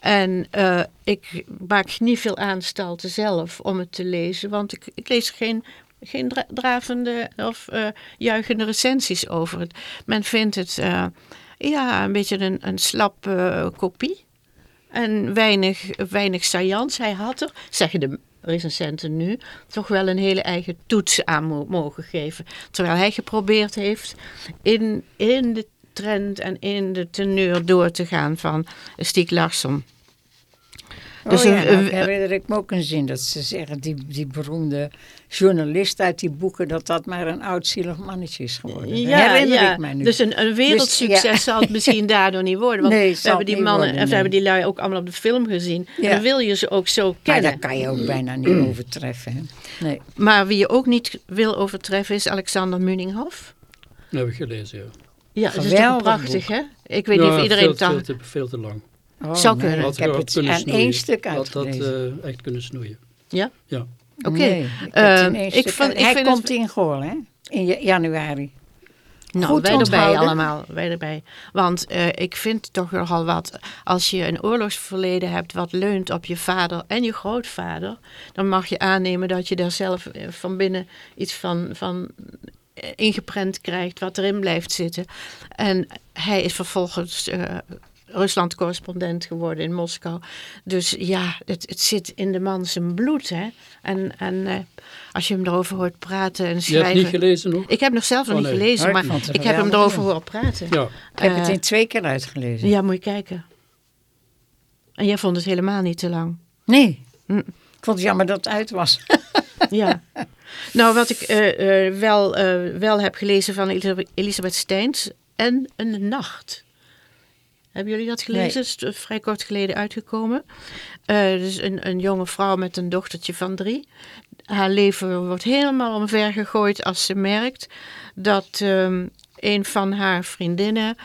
En ik maak niet veel aanstalten zelf om het te lezen, want ik, ik lees geen, geen dra- dravende of eh, juichende recensies over het. Men vindt het eh, ja, een beetje een, een slap eh, kopie. En weinig, weinig saillants. Hij had er, zeggen de recensenten nu, toch wel een hele eigen toets aan mo- mogen geven. Terwijl hij geprobeerd heeft in, in de trend en in de teneur door te gaan van Stieg Larsson. Dus oh, ja, een- nou, een- herinner ik me ook een zin dat ze zeggen, die, die beroemde journalist uit die boeken, dat dat maar een oud zielig mannetje is geworden. Ja, herinner ja. ik mij nu. Dus een, een wereldsucces Dus, ja. zal het misschien <laughs> daardoor niet worden. Want Nee, we zal hebben het die niet mannen worden, en we nee. hebben die lui ook allemaal op de film gezien. En Ja. dan wil je ze ook zo maar kennen. dat kan je ook bijna niet <clears throat> overtreffen. Hè? Nee. Maar wie je ook niet wil overtreffen is Alexander Muninghoff. Dat heb ik gelezen, ja. Ja, dat is toch prachtig, hè? Ik weet niet of iedereen veel, dan... veel, te, veel te lang. Oh, Zou nee, kunnen. Had Ik heb had het aan snoeien. één stuk Had dat uitgelezen. eh, echt kunnen snoeien. Ja? Ja. Oké. Nee, ik Eh, één ik ik Hij vind komt het- in Goorl, hè? In ja- januari. Nou, Goed wij erbij allemaal. Wij erbij. Want eh, ik vind toch nogal wat... Als je een oorlogsverleden hebt wat leunt op je vader en je grootvader... dan mag je aannemen dat je daar zelf eh, van binnen iets van... van ingeprent krijgt wat erin blijft zitten. En hij is vervolgens eh, Rusland-correspondent geworden in Moskou. Dus ja, het, het zit in de man zijn bloed. Hè? En, en eh, als je hem erover hoort praten en Je hebt schrijven... niet gelezen nog? Ik heb nog zelf nog Oh, niet nee. gelezen, maar ik heb hem erover horen praten. Ja. Ik heb het Eh, in twee keer uitgelezen. Ja, moet je kijken. En jij vond het helemaal niet te lang. Nee. Hm. Ik vond het jammer dat het uit was. <laughs> Ja. Nou, wat ik eh, wel, eh, wel heb gelezen van Elisabeth- Elisabeth Steins en Een Nacht. Hebben jullie dat gelezen? Nee. Het is eh, vrij kort geleden uitgekomen. Eh dus een, een jonge vrouw met een dochtertje van drie. Haar leven wordt helemaal omver gegooid als ze merkt dat ehm, een van haar vriendinnen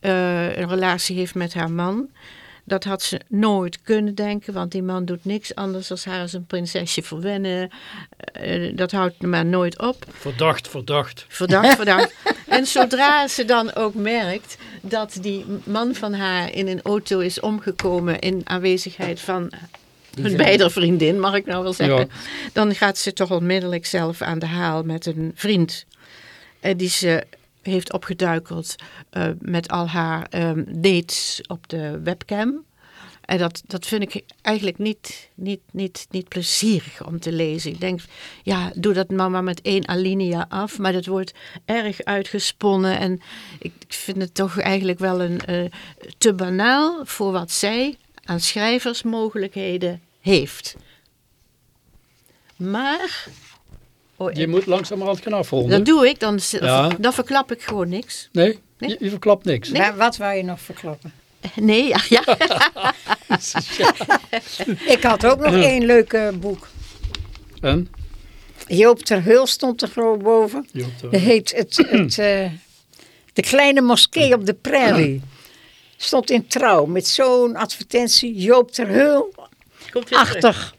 eh, een relatie heeft met haar man. Dat had ze nooit kunnen denken, want die man doet niks anders dan haar als een prinsesje verwennen. Eh, dat houdt maar nooit op. Verdacht, verdacht. Verdacht, <laughs> verdacht. En zodra ze dan ook merkt dat die man van haar in een auto is omgekomen in aanwezigheid van hun beide vriendin, mag ik nou wel zeggen, Ja. dan gaat ze toch onmiddellijk zelf aan de haal met een vriend. eh, die ze heeft opgeduikeld eh, met al haar ehm, dates op de webcam. En dat, dat vind ik eigenlijk niet, niet, niet, niet plezierig om te lezen. Ik denk, ja, doe dat nou maar met één alinea af. Maar dat wordt erg uitgesponnen. En ik ik vind het toch eigenlijk wel een eh, te banaal voor wat zij aan schrijversmogelijkheden heeft. Maar, oh, Je moet langzamerhand gaan afronden. dat doe ik, dan, Ja. dan verklap ik gewoon niks. Nee, Nee. Je, je verklapt niks. Maar wat wou je nog verklappen? Nee, ja, ja. <laughs> Ik had ook nog één leuk eh, boek. En? Joop ter Heul stond er gewoon boven. Joop ter Dat heet het, het, eh, De Kleine Moskee op de Prairie. Stond in trouw met zo'n advertentie. Joop ter Heul, Komt weer terug. achtig.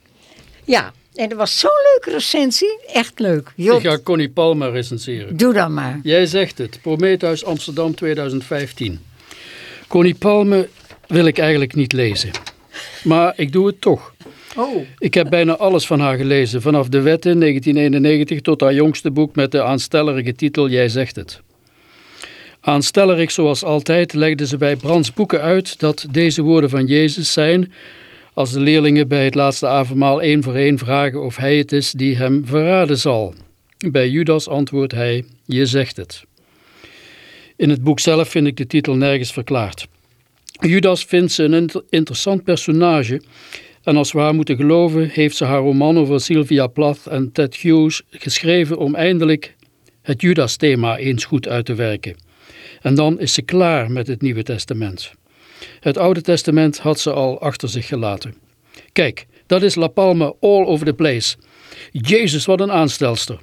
Ja, en dat was zo'n leuke recensie. Echt leuk. Ik ga Connie Palmer recenseren. doe dan maar. Jij zegt het, Prometheus Amsterdam 2015. Connie Palme wil ik eigenlijk niet lezen. Maar ik doe het toch. Oh. Ik heb bijna alles van haar gelezen, vanaf De Wetten 1991 tot haar jongste boek met de aanstellerige titel Jij zegt het. Aanstellerig zoals altijd legde ze bij Brands boeken uit dat deze woorden van Jezus zijn als de leerlingen bij het laatste avondmaal één voor één vragen of hij het is die hem verraden zal. Bij Judas antwoordt hij, je zegt het. In het boek zelf vind ik de titel nergens verklaard. Judas vindt ze een inter- interessant personage en als we haar moeten geloven heeft ze haar roman over Sylvia Plath en Ted Hughes geschreven om eindelijk het Judas-thema eens goed uit te werken. En dan is ze klaar met het Nieuwe Testament. Het Oude Testament had ze al achter zich gelaten. Kijk, dat is La Palma all over the place. Jezus, wat een aanstelster.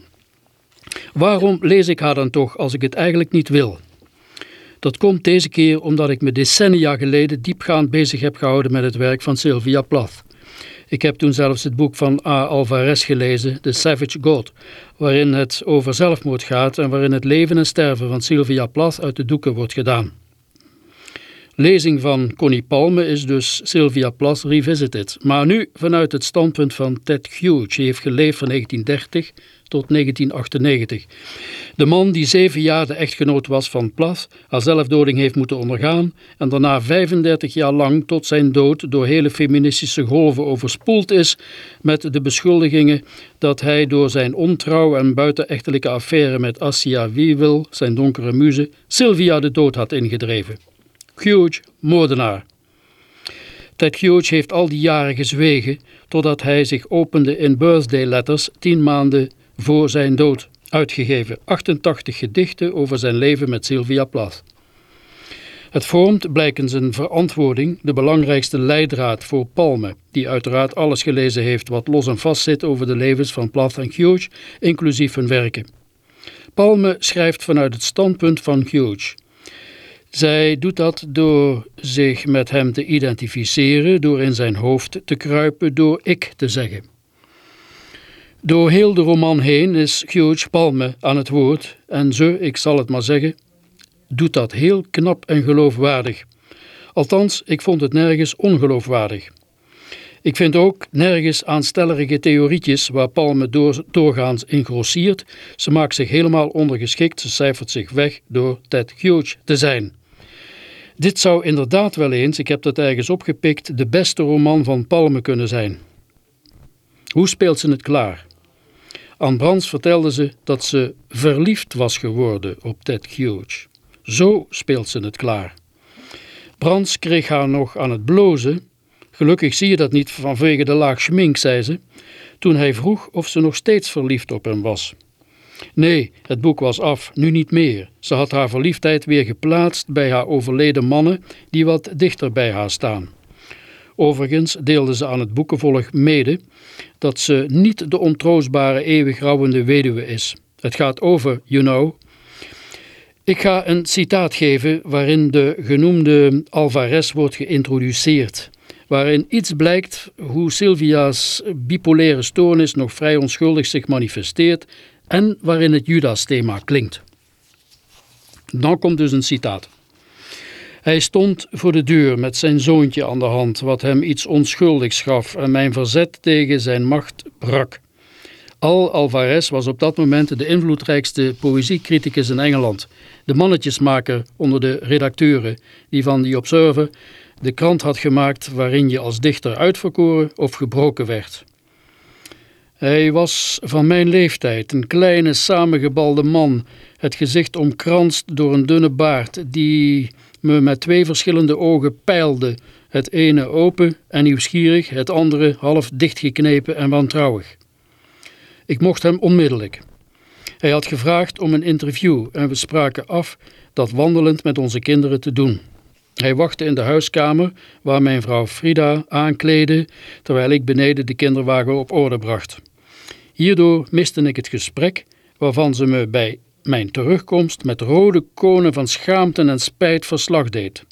Waarom lees ik haar dan toch als ik het eigenlijk niet wil? Dat komt deze keer omdat ik me decennia geleden diepgaand bezig heb gehouden met het werk van Sylvia Plath. Ik heb toen zelfs het boek van A. Alvarez gelezen, The Savage God, waarin het over zelfmoord gaat en waarin het leven en sterven van Sylvia Plath uit de doeken wordt gedaan. Lezing van Connie Palme is dus Sylvia Plath Revisited, maar nu vanuit het standpunt van Ted Hughes. Die heeft geleefd van 1930 tot 1998. De man die zeven jaar de echtgenoot was van Plath, haar zelfdoding heeft moeten ondergaan en daarna 35 jaar lang tot zijn dood door hele feministische golven overspoeld is met de beschuldigingen dat hij door zijn ontrouw en buitenechtelijke affaire met Assia Wiewel, zijn donkere muze, Sylvia de dood had ingedreven. Hughes, moordenaar. Ted Hughes heeft al die jaren gezwegen totdat hij zich opende in birthday letters tien maanden voor zijn dood, uitgegeven 88 gedichten over zijn leven met Sylvia Plath. Het vormt, blijkens een verantwoording, de belangrijkste leidraad voor Palme, die uiteraard alles gelezen heeft wat los en vast zit over de levens van Plath en Hughes, inclusief hun werken. Palme schrijft vanuit het standpunt van Hughes. Zij doet dat door zich met hem te identificeren, door in zijn hoofd te kruipen, door ik te zeggen. Door heel de roman heen is Hughes Palme aan het woord en ze, ik zal het maar zeggen, doet dat heel knap en geloofwaardig. Althans, ik vond het nergens ongeloofwaardig. Ik vind ook nergens aanstellerige theorietjes waar Palme door, doorgaans in grossiert. Ze maakt zich helemaal ondergeschikt, ze cijfert zich weg door Ted Hughes te zijn. Dit zou inderdaad wel eens, ik heb dat ergens opgepikt, de beste roman van Palme kunnen zijn. Hoe speelt ze het klaar? Aan Brands vertelde ze dat ze verliefd was geworden op Ted Hughes. Zo speelt ze het klaar. Brands kreeg haar nog aan het blozen, Gelukkig zie je dat niet vanwege de laag schmink, zei ze, toen hij vroeg of ze nog steeds verliefd op hem was. Nee, het boek was af, nu niet meer. Ze had haar verliefdheid weer geplaatst bij haar overleden mannen die wat dichter bij haar staan. Overigens deelde ze aan het boekenvolg mede dat ze niet de ontroostbare eeuwig rouwende weduwe is. Het gaat over, you know. Ik ga een citaat geven waarin de genoemde Alvarez wordt geïntroduceerd. Waarin iets blijkt hoe Sylvia's bipolaire stoornis nog vrij onschuldig zich manifesteert en waarin het Judas-thema klinkt. Dan komt dus een citaat. Hij stond voor de deur met zijn zoontje aan de hand, wat hem iets onschuldigs gaf en mijn verzet tegen zijn macht brak. Al Alvarez was op dat moment de invloedrijkste poëziecriticus in Engeland, de mannetjesmaker onder de redacteuren, die van die Observer de krant had gemaakt waarin je als dichter uitverkoren of gebroken werd. Hij was van mijn leeftijd, een kleine samengebalde man, het gezicht omkranst door een dunne baard, die me met twee verschillende ogen peilde, het ene open en nieuwsgierig, het andere half dichtgeknepen en wantrouwig. Ik mocht hem onmiddellijk. Hij had gevraagd om een interview en we spraken af dat wandelend met onze kinderen te doen. Hij wachtte in de huiskamer waar mijn vrouw Frida aankleedde, terwijl ik beneden de kinderwagen op orde bracht. Hierdoor miste ik het gesprek waarvan ze me bij mijn terugkomst met rode konen van schaamte en spijt verslag deed.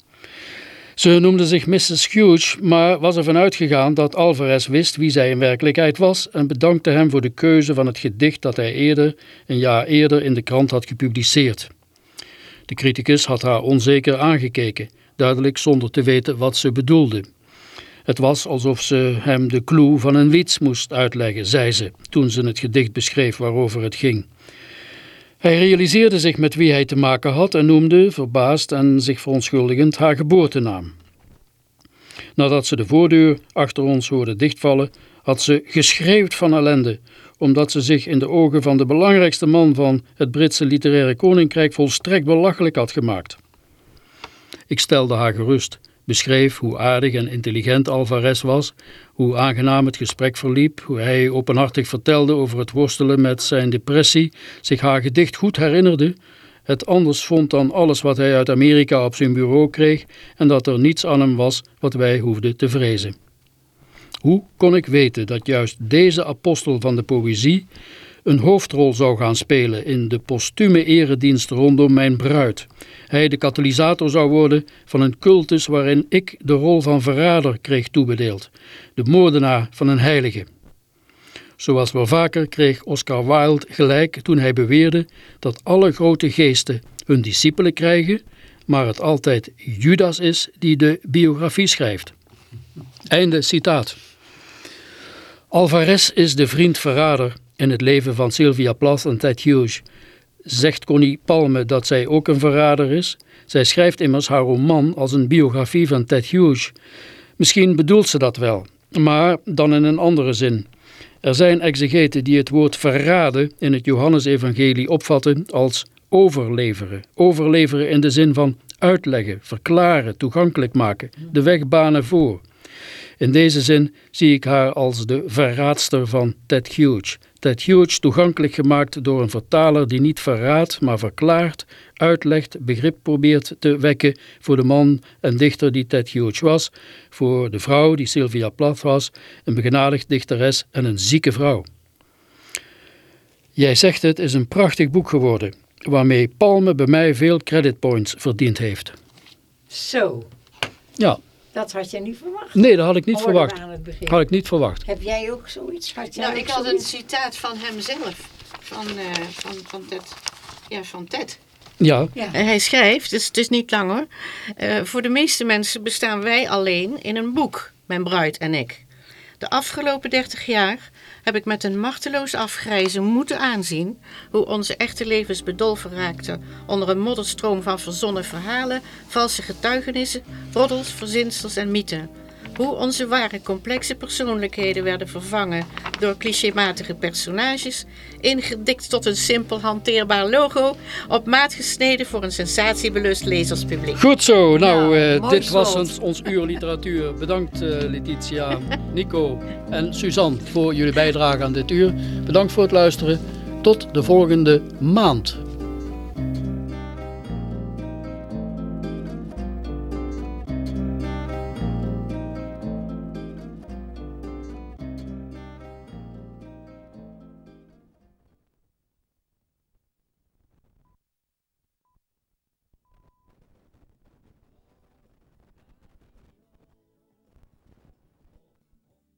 Ze noemde zich Mrs. Hughes, maar was ervan uitgegaan dat Alvarez wist wie zij in werkelijkheid was en bedankte hem voor de keuze van het gedicht dat hij eerder, een jaar eerder, in de krant had gepubliceerd. De criticus had haar onzeker aangekeken, duidelijk zonder te weten wat ze bedoelde. Het was alsof ze hem de clue van een wiets moest uitleggen, zei ze, toen ze het gedicht beschreef waarover het ging. Hij realiseerde zich met wie hij te maken had en noemde, verbaasd en zich verontschuldigend, haar geboortenaam. Nadat ze de voordeur achter ons hoorde dichtvallen, had ze geschreeuwd van ellende, omdat ze zich in de ogen van de belangrijkste man van het Britse literaire koninkrijk volstrekt belachelijk had gemaakt. Ik stelde haar gerust beschreef hoe aardig en intelligent Alvarez was, hoe aangenaam het gesprek verliep, hoe hij openhartig vertelde over het worstelen met zijn depressie, zich haar gedicht goed herinnerde, het anders vond dan alles wat hij uit Amerika op zijn bureau kreeg en dat er niets aan hem was wat wij hoefden te vrezen. Hoe kon ik weten dat juist deze apostel van de poëzie een hoofdrol zou gaan spelen in de postume eredienst rondom mijn bruid. Hij de katalysator zou worden van een cultus waarin ik de rol van verrader kreeg toebedeeld, de moordenaar van een heilige. Zoals wel vaker kreeg Oscar Wilde gelijk toen hij beweerde dat alle grote geesten hun discipelen krijgen, maar het altijd Judas is die de biografie schrijft. Einde citaat. Alvarez is de vriend-verrader in het leven van Sylvia Plath en Ted Hughes. Zegt Connie Palme dat zij ook een verrader is? Zij schrijft immers haar roman als een biografie van Ted Hughes. Misschien bedoelt ze dat wel, maar dan in een andere zin. Er zijn exegeten die het woord verraden in het Johannesevangelie opvatten als overleveren. Overleveren in de zin van uitleggen, verklaren, toegankelijk maken, de weg banen voor. In deze zin zie ik haar als de verraadster van Ted Hughes. Ted Hughes toegankelijk gemaakt door een vertaler die niet verraadt, maar verklaart, uitlegt, begrip probeert te wekken voor de man en dichter die Ted Hughes was, voor de vrouw die Sylvia Plath was, een begenadigd dichteres en een zieke vrouw. Jij zegt het is een prachtig boek geworden, waarmee Palme bij mij veel creditpoints verdiend heeft. Zo. Ja, Dat had je niet verwacht. nee, dat had ik niet Hoorden verwacht. aan het begin. Had ik niet verwacht. Heb jij ook zoiets? Had jij Nou, ook ik had een citaat van hemzelf. Van, eh, van, van Ted. Ja, van Ted. Ja, Ja. En hij schrijft, dus het is niet lang hoor. eh, voor de meeste mensen bestaan wij alleen in een boek, mijn bruid en ik. De afgelopen dertig jaar heb ik met een machteloos afgrijzen moeten aanzien hoe onze echte levens bedolven raakten onder een modderstroom van verzonnen verhalen, valse getuigenissen, roddels, verzinsels en mythen. Hoe onze ware complexe persoonlijkheden werden vervangen door clichématige personages, ingedikt tot een simpel hanteerbaar logo, op maat gesneden voor een sensatiebelust lezerspubliek. Goed zo, nou, Ja, eh, dit was ons, ons uur literatuur. Bedankt eh, Letitia, <laughs> Nico en Suzanne voor jullie bijdrage aan dit uur. Bedankt voor het luisteren. Tot de volgende maand.